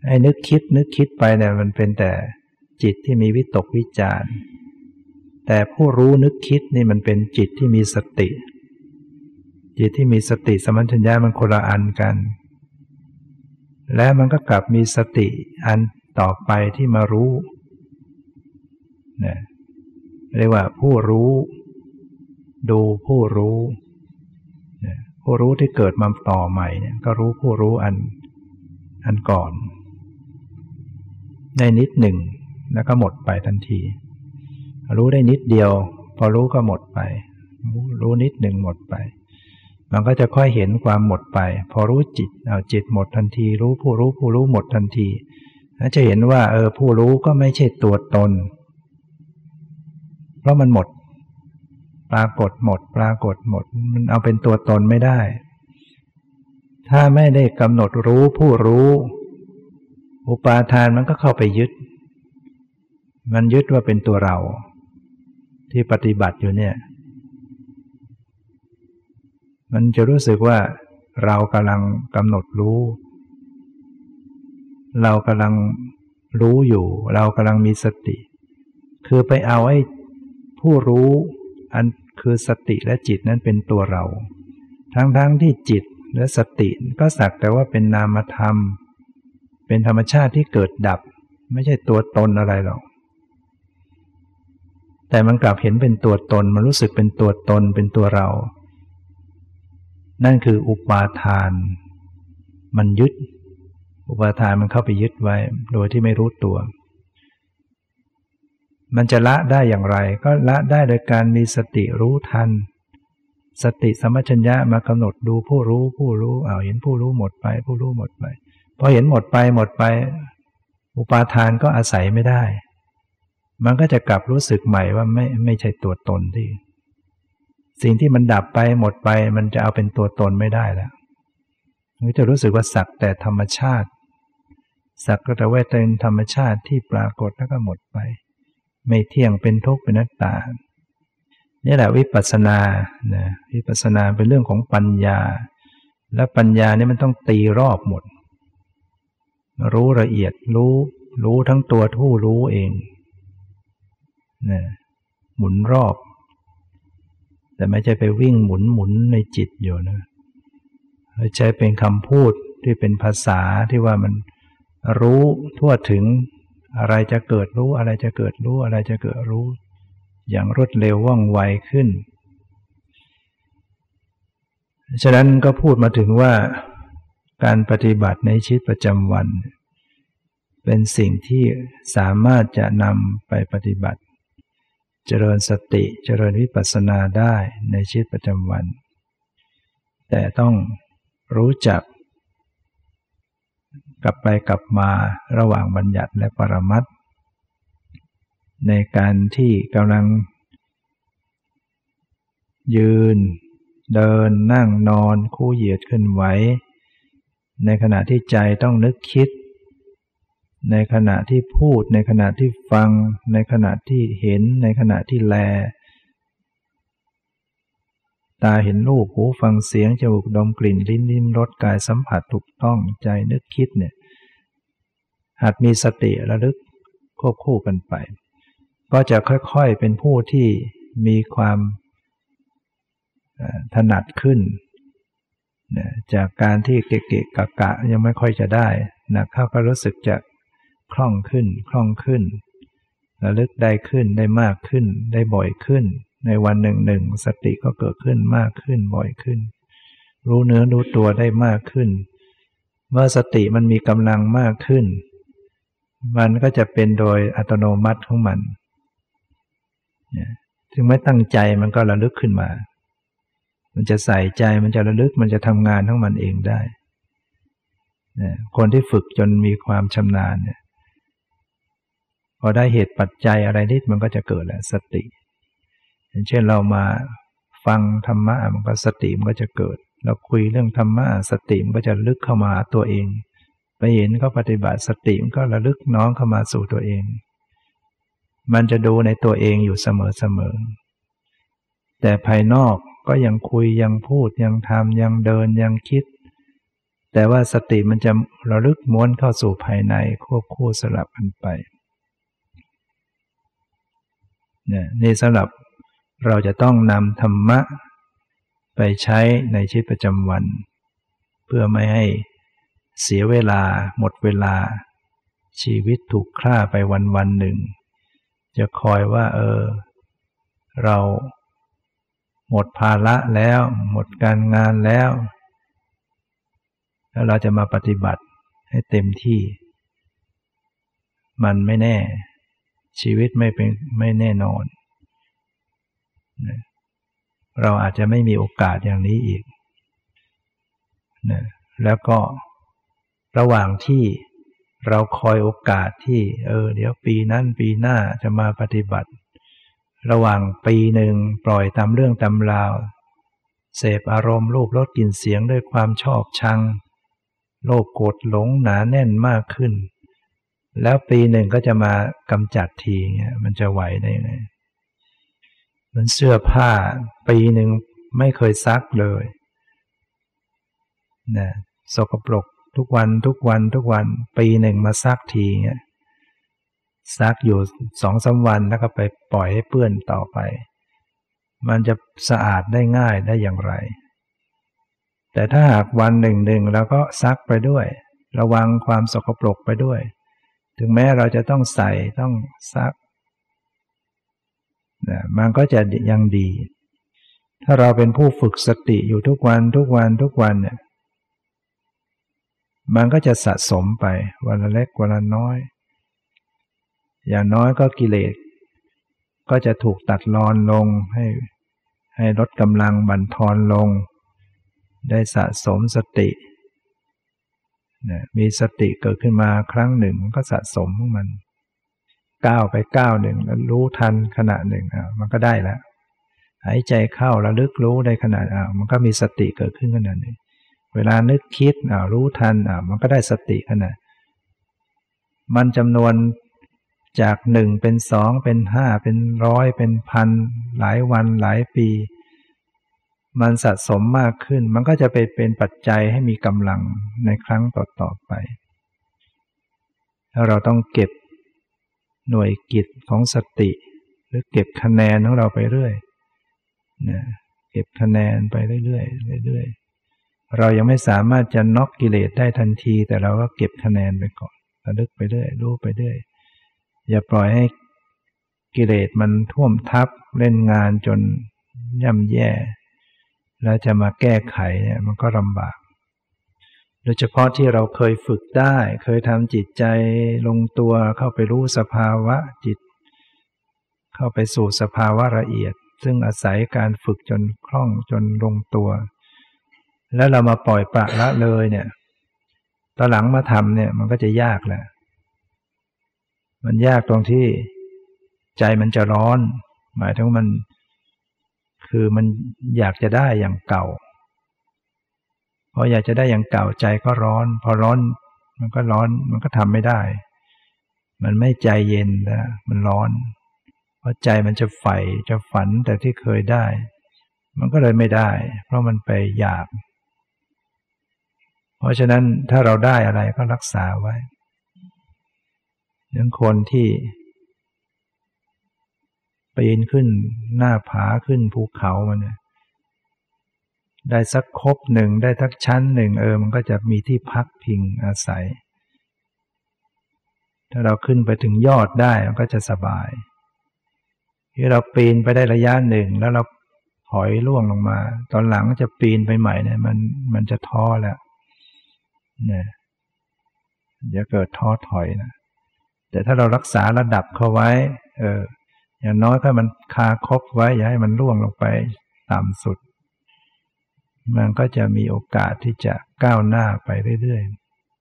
S2: ไอ้นึกคิดนึกคิดไปเนี่ยมันเป็นแต่จิตที่มีวิตกวิจารแต่ผู้รู้นึกคิดนี่มันเป็นจิตที่มีสติ จิตที่มีสติสมัญชัญญามันคนละอันกัน และมันก็กลับมีสติอันต่อไปที่มารู้เนี่ยเรียกว่าผู้รู้ ดูผู้รู้ผู้รู้ที่เกิดมาต่อใหม่เนี่ยก็รู้ผู้รู้อันอันก่อน ได้นิดหนึ่งแล้วก็หมดไปทันที รู้ได้นิดเดียว พอรู้ก็หมดไป รู้นิดหนึ่งหมดไป มันก็จะค่อยเห็นความหมดไป พอรู้จิตเอาจิตหมดทันที รู้ผู้รู้ผู้รู้หมดทันทีจะเห็นว่า เออผู้รู้ก็ไม่ใช่ตัวตน เพราะมันหมด ปรากฏหมด ปรากฏหมด มันเอาเป็นตัวตนไม่ได้ ถ้าไม่ได้กำหนดรู้ผู้รู้ อุปาทานมันก็เข้าไปยึด มันยึดว่าเป็นตัวเรา ที่ปฏิบัติอยู่เนี่ย มันจะรู้สึกว่าเรากำลังกำหนดรู้ เรากำลังรู้อยู่ เรากำลังมีสติ คือไปเอาไอ้ผู้รู้อันคือสติและจิตนั้นเป็นตัวเรา ทั้งๆทที่จิตและสติก็สักแต่ว่าเป็นนามธรรม เป็นธรรมชาติที่เกิดดับ ไม่ใช่ตัวตนอะไรหรอก แต่มันกลับเห็นเป็นตัวตน มันรู้สึกเป็นตัวตนเป็นตัวเรา นั่นคืออุปาทาน มันยึด อุปาทานมันเข้าไปยึดไว้ โดยที่ไม่รู้ตัว มันจะละได้อย่างไร ก็ละได้โดยการมีสติรู้ทัน สติสมัชัญญะมากำหนดดูผู้รู้ผู้รู้เอาเห็นผู้รู้หมดไป ผู้รู้หมดไปพอเห็นหมดไปหมดไป อุปาทานก็อาศัยไม่ได้ มันก็จะกลับรู้สึกใหม่ว่าไม่ไม่ใช่ตัวตนที่ สิ่งที่มันดับไปหมดไป มันจะเอาเป็นตัวตนไม่ได้แล้วมันจะรู้สึกว่าสักแต่ธรรมชาติ สักแต่ว่าเป็นธรรมชาติที่ปรากฏแล้วก็หมดไป ไม่เที่ยงเป็นทุกข์เป็นนัตตานี่แหละวิปัสสนานะวิปัสสนาเป็นเรื่องของปัญญา และปัญญานี่มันต้องตีรอบหมด รู้ละเอียดรู้ รู้ทั้งตัวทู่รู้เองนะหมุนรอบ แต่ไม่ใช่ไปวิ่งหมุนหมุนในจิตอยู่นะใช้เป็นคำพูดที่เป็นภาษาที่ว่ามันรู้ทั่วถึงอะไรจะเกิดรู้อะไรจะเกิดรู้อะไรจะเกิดรู้ อย่างรวดเร็วว่องไวขึ้น ฉะนั้นก็พูดมาถึงว่าการปฏิบัติในชีวิตประจำวัน เป็นสิ่งที่สามารถจะนำไปปฏิบัติ เจริญสติเจริญวิปัสสนาได้ในชีวิตประจำวัน แต่ต้องรู้จัก กลับไปกลับมาระหว่างบัญญัติและปรมัตในการที่กำลัง ยืน เดินนั่งนอนคู่เหยียดขึ้นไหวในขณะที่ใจต้องนึกคิด ในขณะที่พูด ในขณะที่ฟัง ในขณะที่เห็น ในขณะที่แล ตาเห็นรูปหูฟังเสียงจมูกดมกลิ่นลิ้นลิ้มรสกายสัมผัสถูกต้องใจนึกคิดเนี่ยหากมีสติระลึกควบคู่กันไป ก็จะค่อยๆเป็นผู้ที่มีความถนัดขึ้นจากการที่เกะเกะกะกะยังไม่ค่อยจะได้นะเขาก็รู้สึกจะ คล่องขึ้น คล่องขึ้น ระลึกได้ขึ้นได้มากขึ้น ได้บ่อยขึ้น ในวันหนึ่งหนึ่งสติก็เกิดขึ้นมากขึ้นบ่อยขึ้น รู้เนื้อรู้ตัวได้มากขึ้น เมื่อสติมันมีกำลังมากขึ้น มันก็จะเป็นโดยอัตโนมัติของมันถึงไม่ตั้งใจมันก็ระลึกขึ้นมา มันจะใส่ใจมันจะระลึกมันจะทำงานทั้งมันเองได้คนที่ฝึกจนมีความชำนาญเนี่ย พอได้เหตุปัจจัยอะไรนิดมันก็จะเกิดแหละสติ อย่างเช่นเรามาฟังธรรมะมันก็สติมันก็จะเกิด เราคุยเรื่องธรรมะสติมันก็จะลึกเข้ามาตัวเอง ไปเห็นเขาปฏิบัติสติมันก็ระลึกน้องเข้ามาสู่ตัวเอง มันจะดูในตัวเองอยู่เสมอเสมอแต่ภายนอกก็ยังคุยยังพูดยังทำยังเดินยังคิด แต่ว่าสติมันจะระลึกม้วนเข้าสู่ภายในควบคู่สลับกันไป นี่ยนี่สำหรับเราจะต้องนำธรรมะ ไปใช้ในชีวิตประจำวัน เพื่อไม่ให้เสียเวลาหมดเวลา ชีวิตถูกฆ่าไปวันวันหนึ่ง จะคอยว่า เออ เราหมดภาระแล้ว หมดการงานแล้ว แล้วเราจะมาปฏิบัติให้เต็มที่ มันไม่แน่ ชีวิตไม่เป็นไม่แน่นอน เราอาจจะไม่มีโอกาสอย่างนี้อีกแล้วก็ระหว่างที่เราคอยโอกาสที่ เออ เดี๋ยวปีนั้นปีหน้าจะมาปฏิบัติ ระหว่างปีหนึ่งปล่อยตามเรื่องตำราว เสพอารมณ์รูปรสกลิ่นเสียงด้วยความชอบชัง โลภโกรธหลงหนาแน่นมากขึ้น แล้วปีหนึ่งก็จะมากำจัดทีเงี้ยมันจะไหวได้ไงมันเสื้อผ้า ปีหนึ่งไม่เคยซักเลยนะสกปรกทุกวันทุกวันทุกวัน ปีหนึ่งมาซักทีเงี้ยซักอยู่สองสาวันแล้วก็ไปปล่อยให้เปื้อนต่อไป มันจะสะอาดได้ง่ายได้อย่างไร แต่ถ้าหากวันหนึ่งหนึ่งแล้วก็ซักไปด้วย ระวังความสกปรกไปด้วย ถึงแม้เราจะต้องใส่ต้องซักนะมันก็จะยังดี ถ้าเราเป็นผู้ฝึกสติอยู่ทุกวันทุกวันทุกวันเนี่ยมันก็จะสะสมไปวันละเล็กวันละน้อย อย่างน้อยก็กิเลสก็จะถูกตัดรอนลงให้ให้ลดกำลังบั่นทอนลง ได้สะสมสติ นะมีสติเกิดขึ้นมาครั้งหนึ่งมันก็สะสมของมันก้าวไปก้าวหนึ่งแล้วรู้ทันขณะหนึ่งอะมันก็ได้แล้วหายใจเข้าระลึกรู้ได้ขนาดอะมันก็มีสติเกิดขึ้นขนาดนี้เวลานึกคิดอะรู้ทันอะมันก็ได้สติขนาดมันจำนวนจากหนึ่งเป็นสองเป็นห้าเป็นร้อยเป็นพันหลายวันหลายปี มันสะสมมากขึ้น มันก็จะไปเป็นปัจจัยให้มีกำลังในครั้งต่อๆไป แล้วเราต้องเก็บหน่วยกิจของสติ หรือเก็บคะแนนของเราไปเรื่อยนะเก็บคะแนนไปเรื่อยๆเรื่อยๆเรายังไม่สามารถจะน็อกกิเลสได้ทันที แต่เราก็เก็บคะแนนไปก่อนระลึกไปเรื่อยรู้ไปเรื่อยอย่าปล่อยให้กิเลสมันท่วมทับเล่นงานจนย่ำแย่ แล้วจะมาแก้ไขเนี่ยมันก็ลำบาก โดยเฉพาะที่เราเคยฝึกได้ เคยทำจิตใจลงตัวเข้าไปรู้สภาวะจิต เข้าไปสู่สภาวะละเอียด ซึ่งอาศัยการฝึกจนคล่องจนลงตัว แล้วเรามาปล่อยปละละเลยเนี่ยตอนหลังมาทำเนี่ยมันก็จะยากแหละ มันยากตรงที่ใจมันจะร้อน หมายถึงมัน คือมันอยากจะได้อย่างเก่าพออยากจะได้อย่างเก่าใจก็ร้อน พอร้อน มันก็ร้อนมันก็ทำไม่ได้ มันไม่ใจเย็นนะมันร้อน เพราะใจมันจะใฝ่จะฝันแต่ที่เคยได้ มันก็เลยไม่ได้ เพราะมันไปอยาก เพราะฉะนั้นถ้าเราได้อะไรก็รักษาไว้อย่างคนที่ ปีนขึ้นหน้าผาขึ้นภูเขามันเนี่ยได้สักครบหนึ่งได้ทักชั้นหนึ่งเออมันก็จะมีที่พักพิงอาศัย ถ้าเราขึ้นไปถึงยอดได้มันก็จะสบายที่เราปีนไปได้ระยะหนึ่งแล้วเราถอยล่วงลงมา ตอนหลังจะปีนไปใหม่เนี่ยมันมันจะท้อแล้วเนี่ยจะเกิดท้อถอยนะแต่ถ้าเรารักษาระดับเขาไว้ เออ อย่างน้อยก็มันคาคบไว้ อย่าให้มันล่วงลงไปต่ำสุด มันก็จะมีโอกาสที่จะก้าวหน้าไปเรื่อย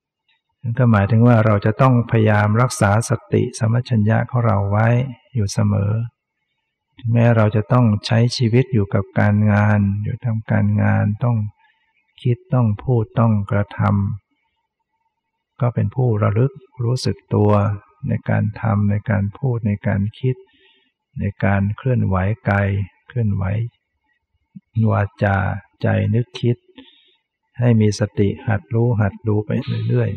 S2: ๆนั่นก็หมายถึงว่าเราจะต้องพยายามรักษาสติสมัชัญญะของเราไว้อยู่เสมอ แม้เราจะต้องใช้ชีวิตอยู่กับการงาน อยู่ทำการงานต้องคิดต้องพูดต้องกระทำก็เป็นผู้ระลึกรู้สึกตัวในการทำในการพูดในการคิด ในการเคลื่อนไหวกายเคลื่อนไหววาจาใจนึกคิด ให้มีสติหัดรู้หัดดูไปเรื่อย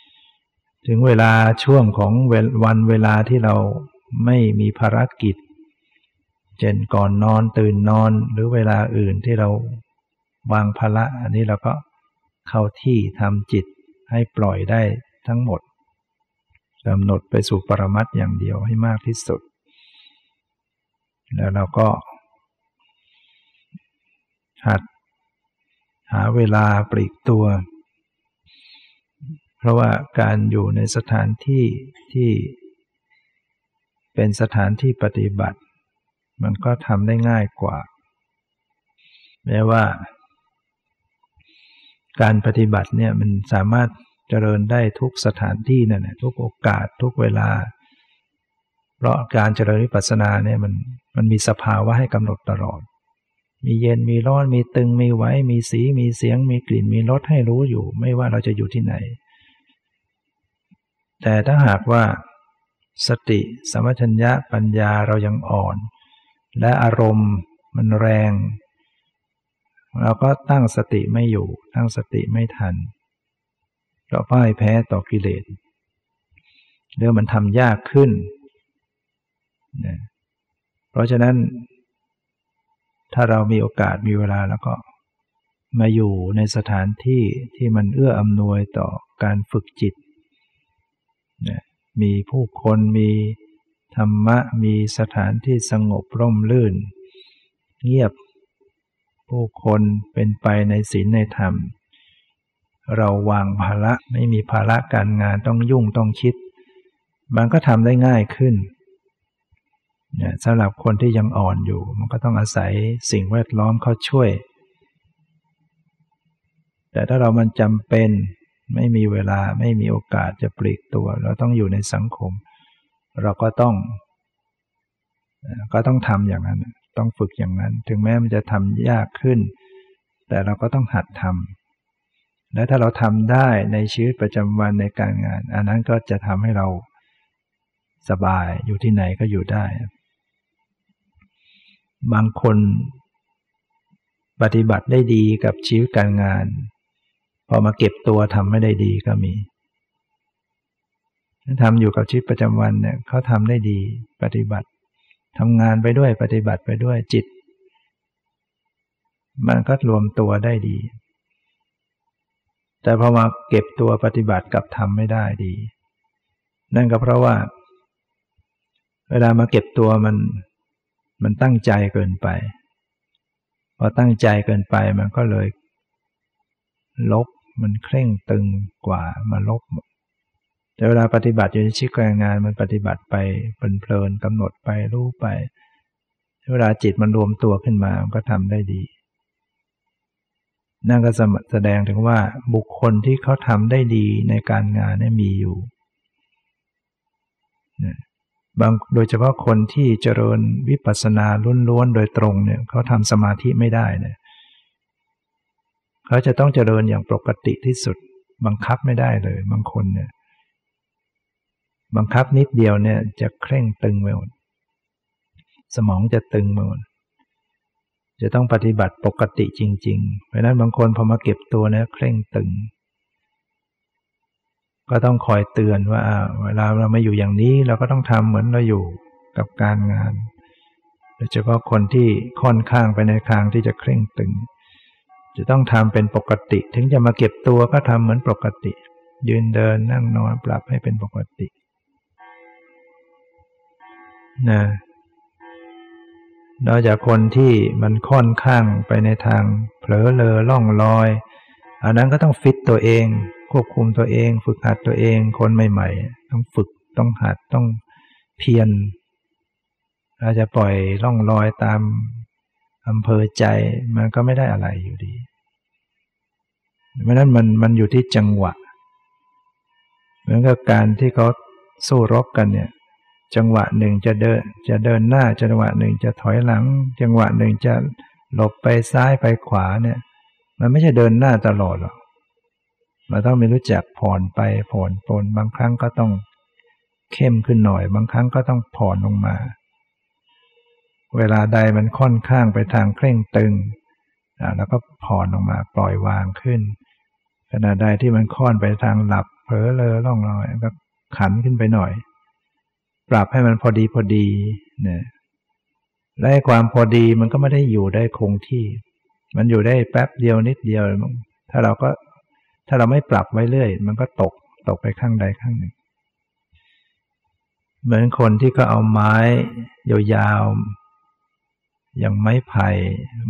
S2: ๆ ถึงเวลาช่วงของวันเวลาที่เราไม่มีภารกิจ เช่นก่อนนอนตื่นนอนหรือเวลาอื่นที่เราวางภาระอันนี้เราก็เข้าที่ทำจิตให้ปล่อยได้ทั้งหมดกำหนดไปสู่ปรมัตอย่างเดียวให้มากที่สุด แล้วเราก็ หัดหาเวลาปลีกตัว เพราะว่าการอยู่ในสถานที่ที่เป็นสถานที่ปฏิบัติ มันก็ทำได้ง่ายกว่า แม้ว่า การปฏิบัติเนี่ยมันสามารถเจริญได้ทุกสถานที่นั่นแหละทุกโอกาสทุกเวลา เพราะการเจริญวิปัสสนาเนี่ยมันมันมีสภาวะให้กำหนดตลอด มีเย็นมีร้อนมีตึงมีไหวมีสีมีเสียง มีกลิ่นมีรสให้รู้อยู่ ไม่ว่าเราจะอยู่ที่ไหน แต่ถ้าหากว่า สติสมัชัญญะปัญญาเรายังอ่อน และอารมณ์มันแรง เราก็ตั้งสติไม่อยู่ ตั้งสติไม่ทันเราพ่ายแพ้ต่อกิเลสเรื่องมันทำยากขึ้น เพราะฉะนั้น ถ้าเรามีโอกาสมีเวลาแล้วก็มาอยู่ในสถานที่ที่มันเอื้ออำนวยต่อการฝึกจิตนะมีผู้คนมีธรรมะมีสถานที่สงบร่มรื่น เงียบผู้คนเป็นไปในศีลในธรรม เราวางภาระไม่มีภาระการงานต้องยุ่งต้องคิด มันก็ทำได้ง่ายขึ้น สำหรับคนที่ยังอ่อนอยู่ มันก็ต้องอาศัยสิ่งแวดล้อมเข้าช่วย แต่ถ้าเรามันจำเป็นไม่มีเวลาไม่มีโอกาสจะปลีกตัว เราต้องอยู่ในสังคม เราก็ต้อง ก็ต้องทำอย่างนั้น ต้องฝึกอย่างนั้น ถึงแม้มันจะทำยากขึ้น แต่เราก็ต้องหัดทำและถ้าเราทำได้ในชีวิตประจำวันในการงาน อันนั้นก็จะทำให้เราสบายอยู่ที่ไหนก็อยู่ได้ บางคนปฏิบัติได้ดีกับชีวิตการงาน พอมาเก็บตัวทำไม่ได้ดีก็มีทำอยู่กับชีวิตประจำวันเนี่ยเขาทำได้ดีปฏิบัติทำงานไปด้วยปฏิบัติไปด้วยจิต มันก็รวมตัวได้ดี แต่พอมาเก็บตัวปฏิบัติกับทำไม่ได้ดี นั่นก็เพราะว่า เวลามาเก็บตัวมัน มันตั้งใจเกินไป พอตั้งใจเกินไปมันก็เลย ลบมันเคร่งตึงกว่ามาลบแต่เวลาปฏิบัติอยู่ในชีวิตการงานมันปฏิบัติไปเพลินๆกำหนดไปรู้ไป เวลาจิตมันรวมตัวขึ้นมามันก็ทำได้ดี นั่นก็แสดงถึงว่าบุคคลที่เขาทำได้ดีในการงานนี่มีอยู่ บางโดยเฉพาะคนที่เจริญวิปัสสนาล้วนๆโดยตรงเนี่ยเขาทำสมาธิไม่ได้เนี่ยเขาจะต้องเจริญอย่างปกติที่สุด บังคับไม่ได้เลย บางคนเนี่ยบังคับนิดเดียวเนี่ยจะเคร่งตึงไปหมดสมองจะตึงไปหมดจะต้องปฏิบัติปกติจริง ๆ เพราะนั้นบางคนพอมาเก็บตัวเนี่ยเคร่งตึง ก็ต้องคอยเตือนว่าเวลาเราไม่อยู่อย่างนี้เราก็ต้องทำเหมือนเราอยู่กับการงานโดยเฉพาะคนที่ค่อนข้างไปในทางที่จะเคร่งตึง จะต้องทำเป็นปกติ ถึงจะมาเก็บตัวก็ทำเหมือนปกติ ยืนเดินนั่งนอนปรับให้เป็นปกตินะนอกจากคนที่มันค่อนข้างไปในทางเผลอเลอล่องลอย อันนั้นก็ต้องฟิตตัวเอง ควบคุมตัวเอง ฝึกหัดตัวเองคนใหม่ ๆ ต้องฝึกต้องหัดต้องเพียรเราจะปล่อยล่องลอยตามอำเภอใจมันก็ไม่ได้อะไรอยู่ดีเพราะนั้นมันมันอยู่ที่จังหวะเหมือนกับการที่เขาสู้รบกันเนี่ย จังหวะหนึ่งจะเดินจะเดินหน้าจังหวะหนึ่งจะถอยหลัง จังหวะหนึ่งจะหลบไปซ้ายไปขวาเนี่ย มันไม่ใช่เดินหน้าตลอดหรอก มันต้องมีรู้จักผ่อนไปผ่อนปนบางครั้งก็ต้องเข้มขึ้นหน่อย บางครั้งก็ต้องผ่อนลงมา เวลาใดมันค่อนข้างไปทางเคร่งตึงแล้วก็ผ่อนออกมาปล่อยวางขึ้นขณะใดที่มันค่อนไปทางหลับเผลอเลอล่องลอยก็ขันขึ้นไปหน่อย ปรับให้มันพอดีพอดีเนี่ยและความพอดีมันก็ไม่ได้อยู่ได้คงที่ มันอยู่ได้แป๊บเดียวนิดเดียวถ้าเราก็ ถ้าเราไม่ปรับไว้เรื่อย มันก็ตกตกไปข้างใดข้างหนึ่ง เหมือนคนที่ก็เอาไม้ยาวๆอย่างไม้ไผ่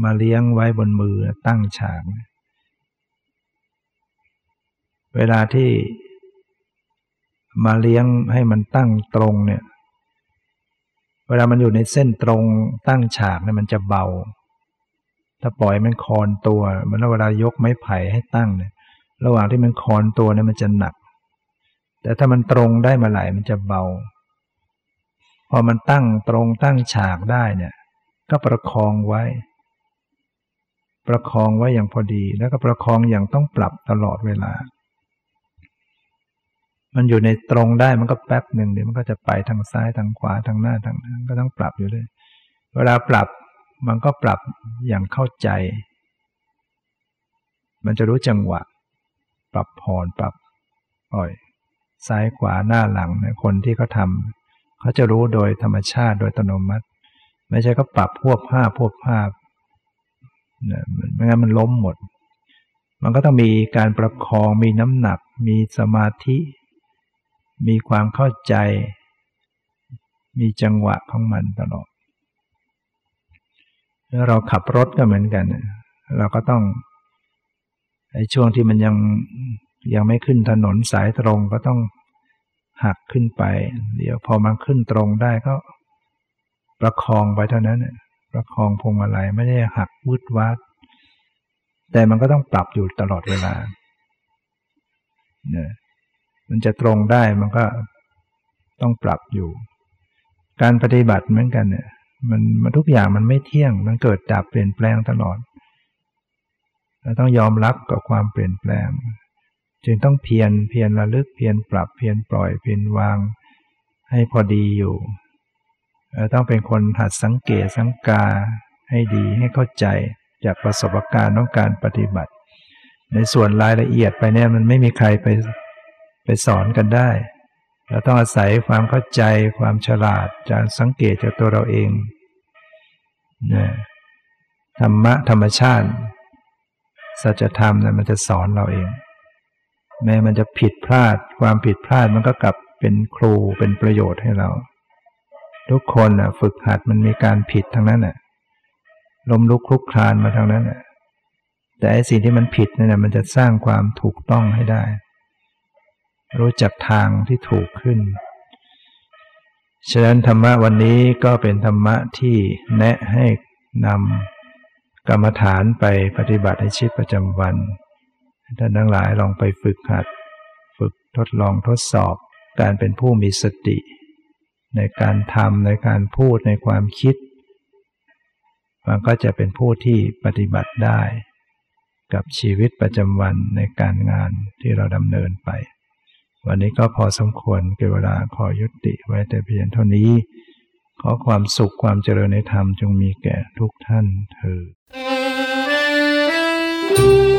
S2: มาเลี้ยงไว้บนมือตั้งฉากเวลาที่มาเลี้ยงให้มันตั้งตรงเนี่ย เวลามันอยู่ในเส้นตรงตั้งฉากเนี่ยมันจะเบา ถ้าปล่อยมันคอนตัวเหมือนเวลายกไม้ไผ่ให้ตั้งเนี่ย ระหว่างที่มันคอนตัวเนี่ยมันจะหนัก แต่ถ้ามันตรงได้มาไหลมันจะเบา พอมันตั้งตรงตั้งฉากได้เนี่ย ก็ประคองไว้ ประคองไว้อย่างพอดีแล้วก็ประคองอย่างต้องปรับตลอดเวลา มันอยู่ในตรงได้มันก็แป๊บหนึ่งเดี๋ยวมันก็จะไปทางซ้ายทางขวาทางหน้าทางนั้นก็ต้องปรับอยู่เลย เวลาปรับมันก็ปรับอย่างเข้าใจ มันจะรู้จังหวะ รับผ่อนปรับปล่อย ซ้ายขวาหน้าหลังเนี่ยคนที่เขาทำเขาจะรู้โดยธรรมชาติโดยอัตโนมัติ ไม่ใช่ก็ปรับพวบภาพพวบภาพเนี่ยไม่งั้นมันล้มหมด มันก็ต้องมีการประคองมีน้ำหนัก มีสมาธิ มีความเข้าใจ มีจังหวะของมันตลอดแล้วเราขับรถก็เหมือนกัน เราก็ต้อง อ้ช่วงที่มันยังยังไม่ขึ้นถนนสายตรงก็ต้องหักขึ้นไป เดี๋ยวพอมันขึ้นตรงได้ก็ประคองไปเท่านั้นประคองพวงมาลัยไม่ได้หักวืดวัดแต่มันก็ต้องปรับอยู่ตลอดเวลาเนี่ยมันจะตรงได้มันก็ต้องปรับอยู่ การปฏิบัติเหมือนกันเนี่ย มันมันทุกอย่างมันไม่เที่ยง มันเกิดดับเปลี่ยนแปลงตลอด ต้องยอมรับกับความเปลี่ยนแปลง จึงต้องเพียรเพียรระลึกเพียรปรับเพียรปล่อยเพียรวาง ให้พอดีอยู่เราต้องเป็นคนหัดสังเกตสังกาให้ดีให้เข้าใจจากประสบการณ์ของการปฏิบัติ ในส่วนรายละเอียดไปเนี่ยมันไม่มีใครไปไปสอนกันได้เราต้องอาศัยความเข้าใจความฉลาดจากสังเกตจากตัวเราเองนะธรรมะธรรมชาติ สัจธรรมเนะมันจะสอนเราเอง แม้มันจะผิดพลาด ความผิดพลาดมันก็กลับเป็นครูเป็นประโยชน์ให้เรา ทุกคนนะฝึกหัดมันมีการผิดทั้งนั้นนะล้มลุกคลุกคลานมาทางนั้นนะแต่ไอ้สิ่งที่มันผิดเนี่ยมันจะสร้างความถูกต้องให้ได้ รู้จักทางที่ถูกขึ้น ฉะนั้นธรรมะวันนี้ก็เป็นธรรมะที่แนะให้นำ กรรมฐานไปปฏิบัติในชีวิตประจำวันท่านทั้งหลายลองไปฝึกหัด ฝึกทดลองทดสอบ การเป็นผู้มีสติ ในการทำในการพูดในความคิด มันก็จะเป็นผู้ที่ปฏิบัติได้ กับชีวิตประจำวันในการงานที่เราดำเนินไป วันนี้ก็พอสมควรเกิเวลาขอยุติไว้แต่เพียงเท่านี้ ขอความสุขความเจริญในธรรมจงมีแก่ทุกท่านเถิ ด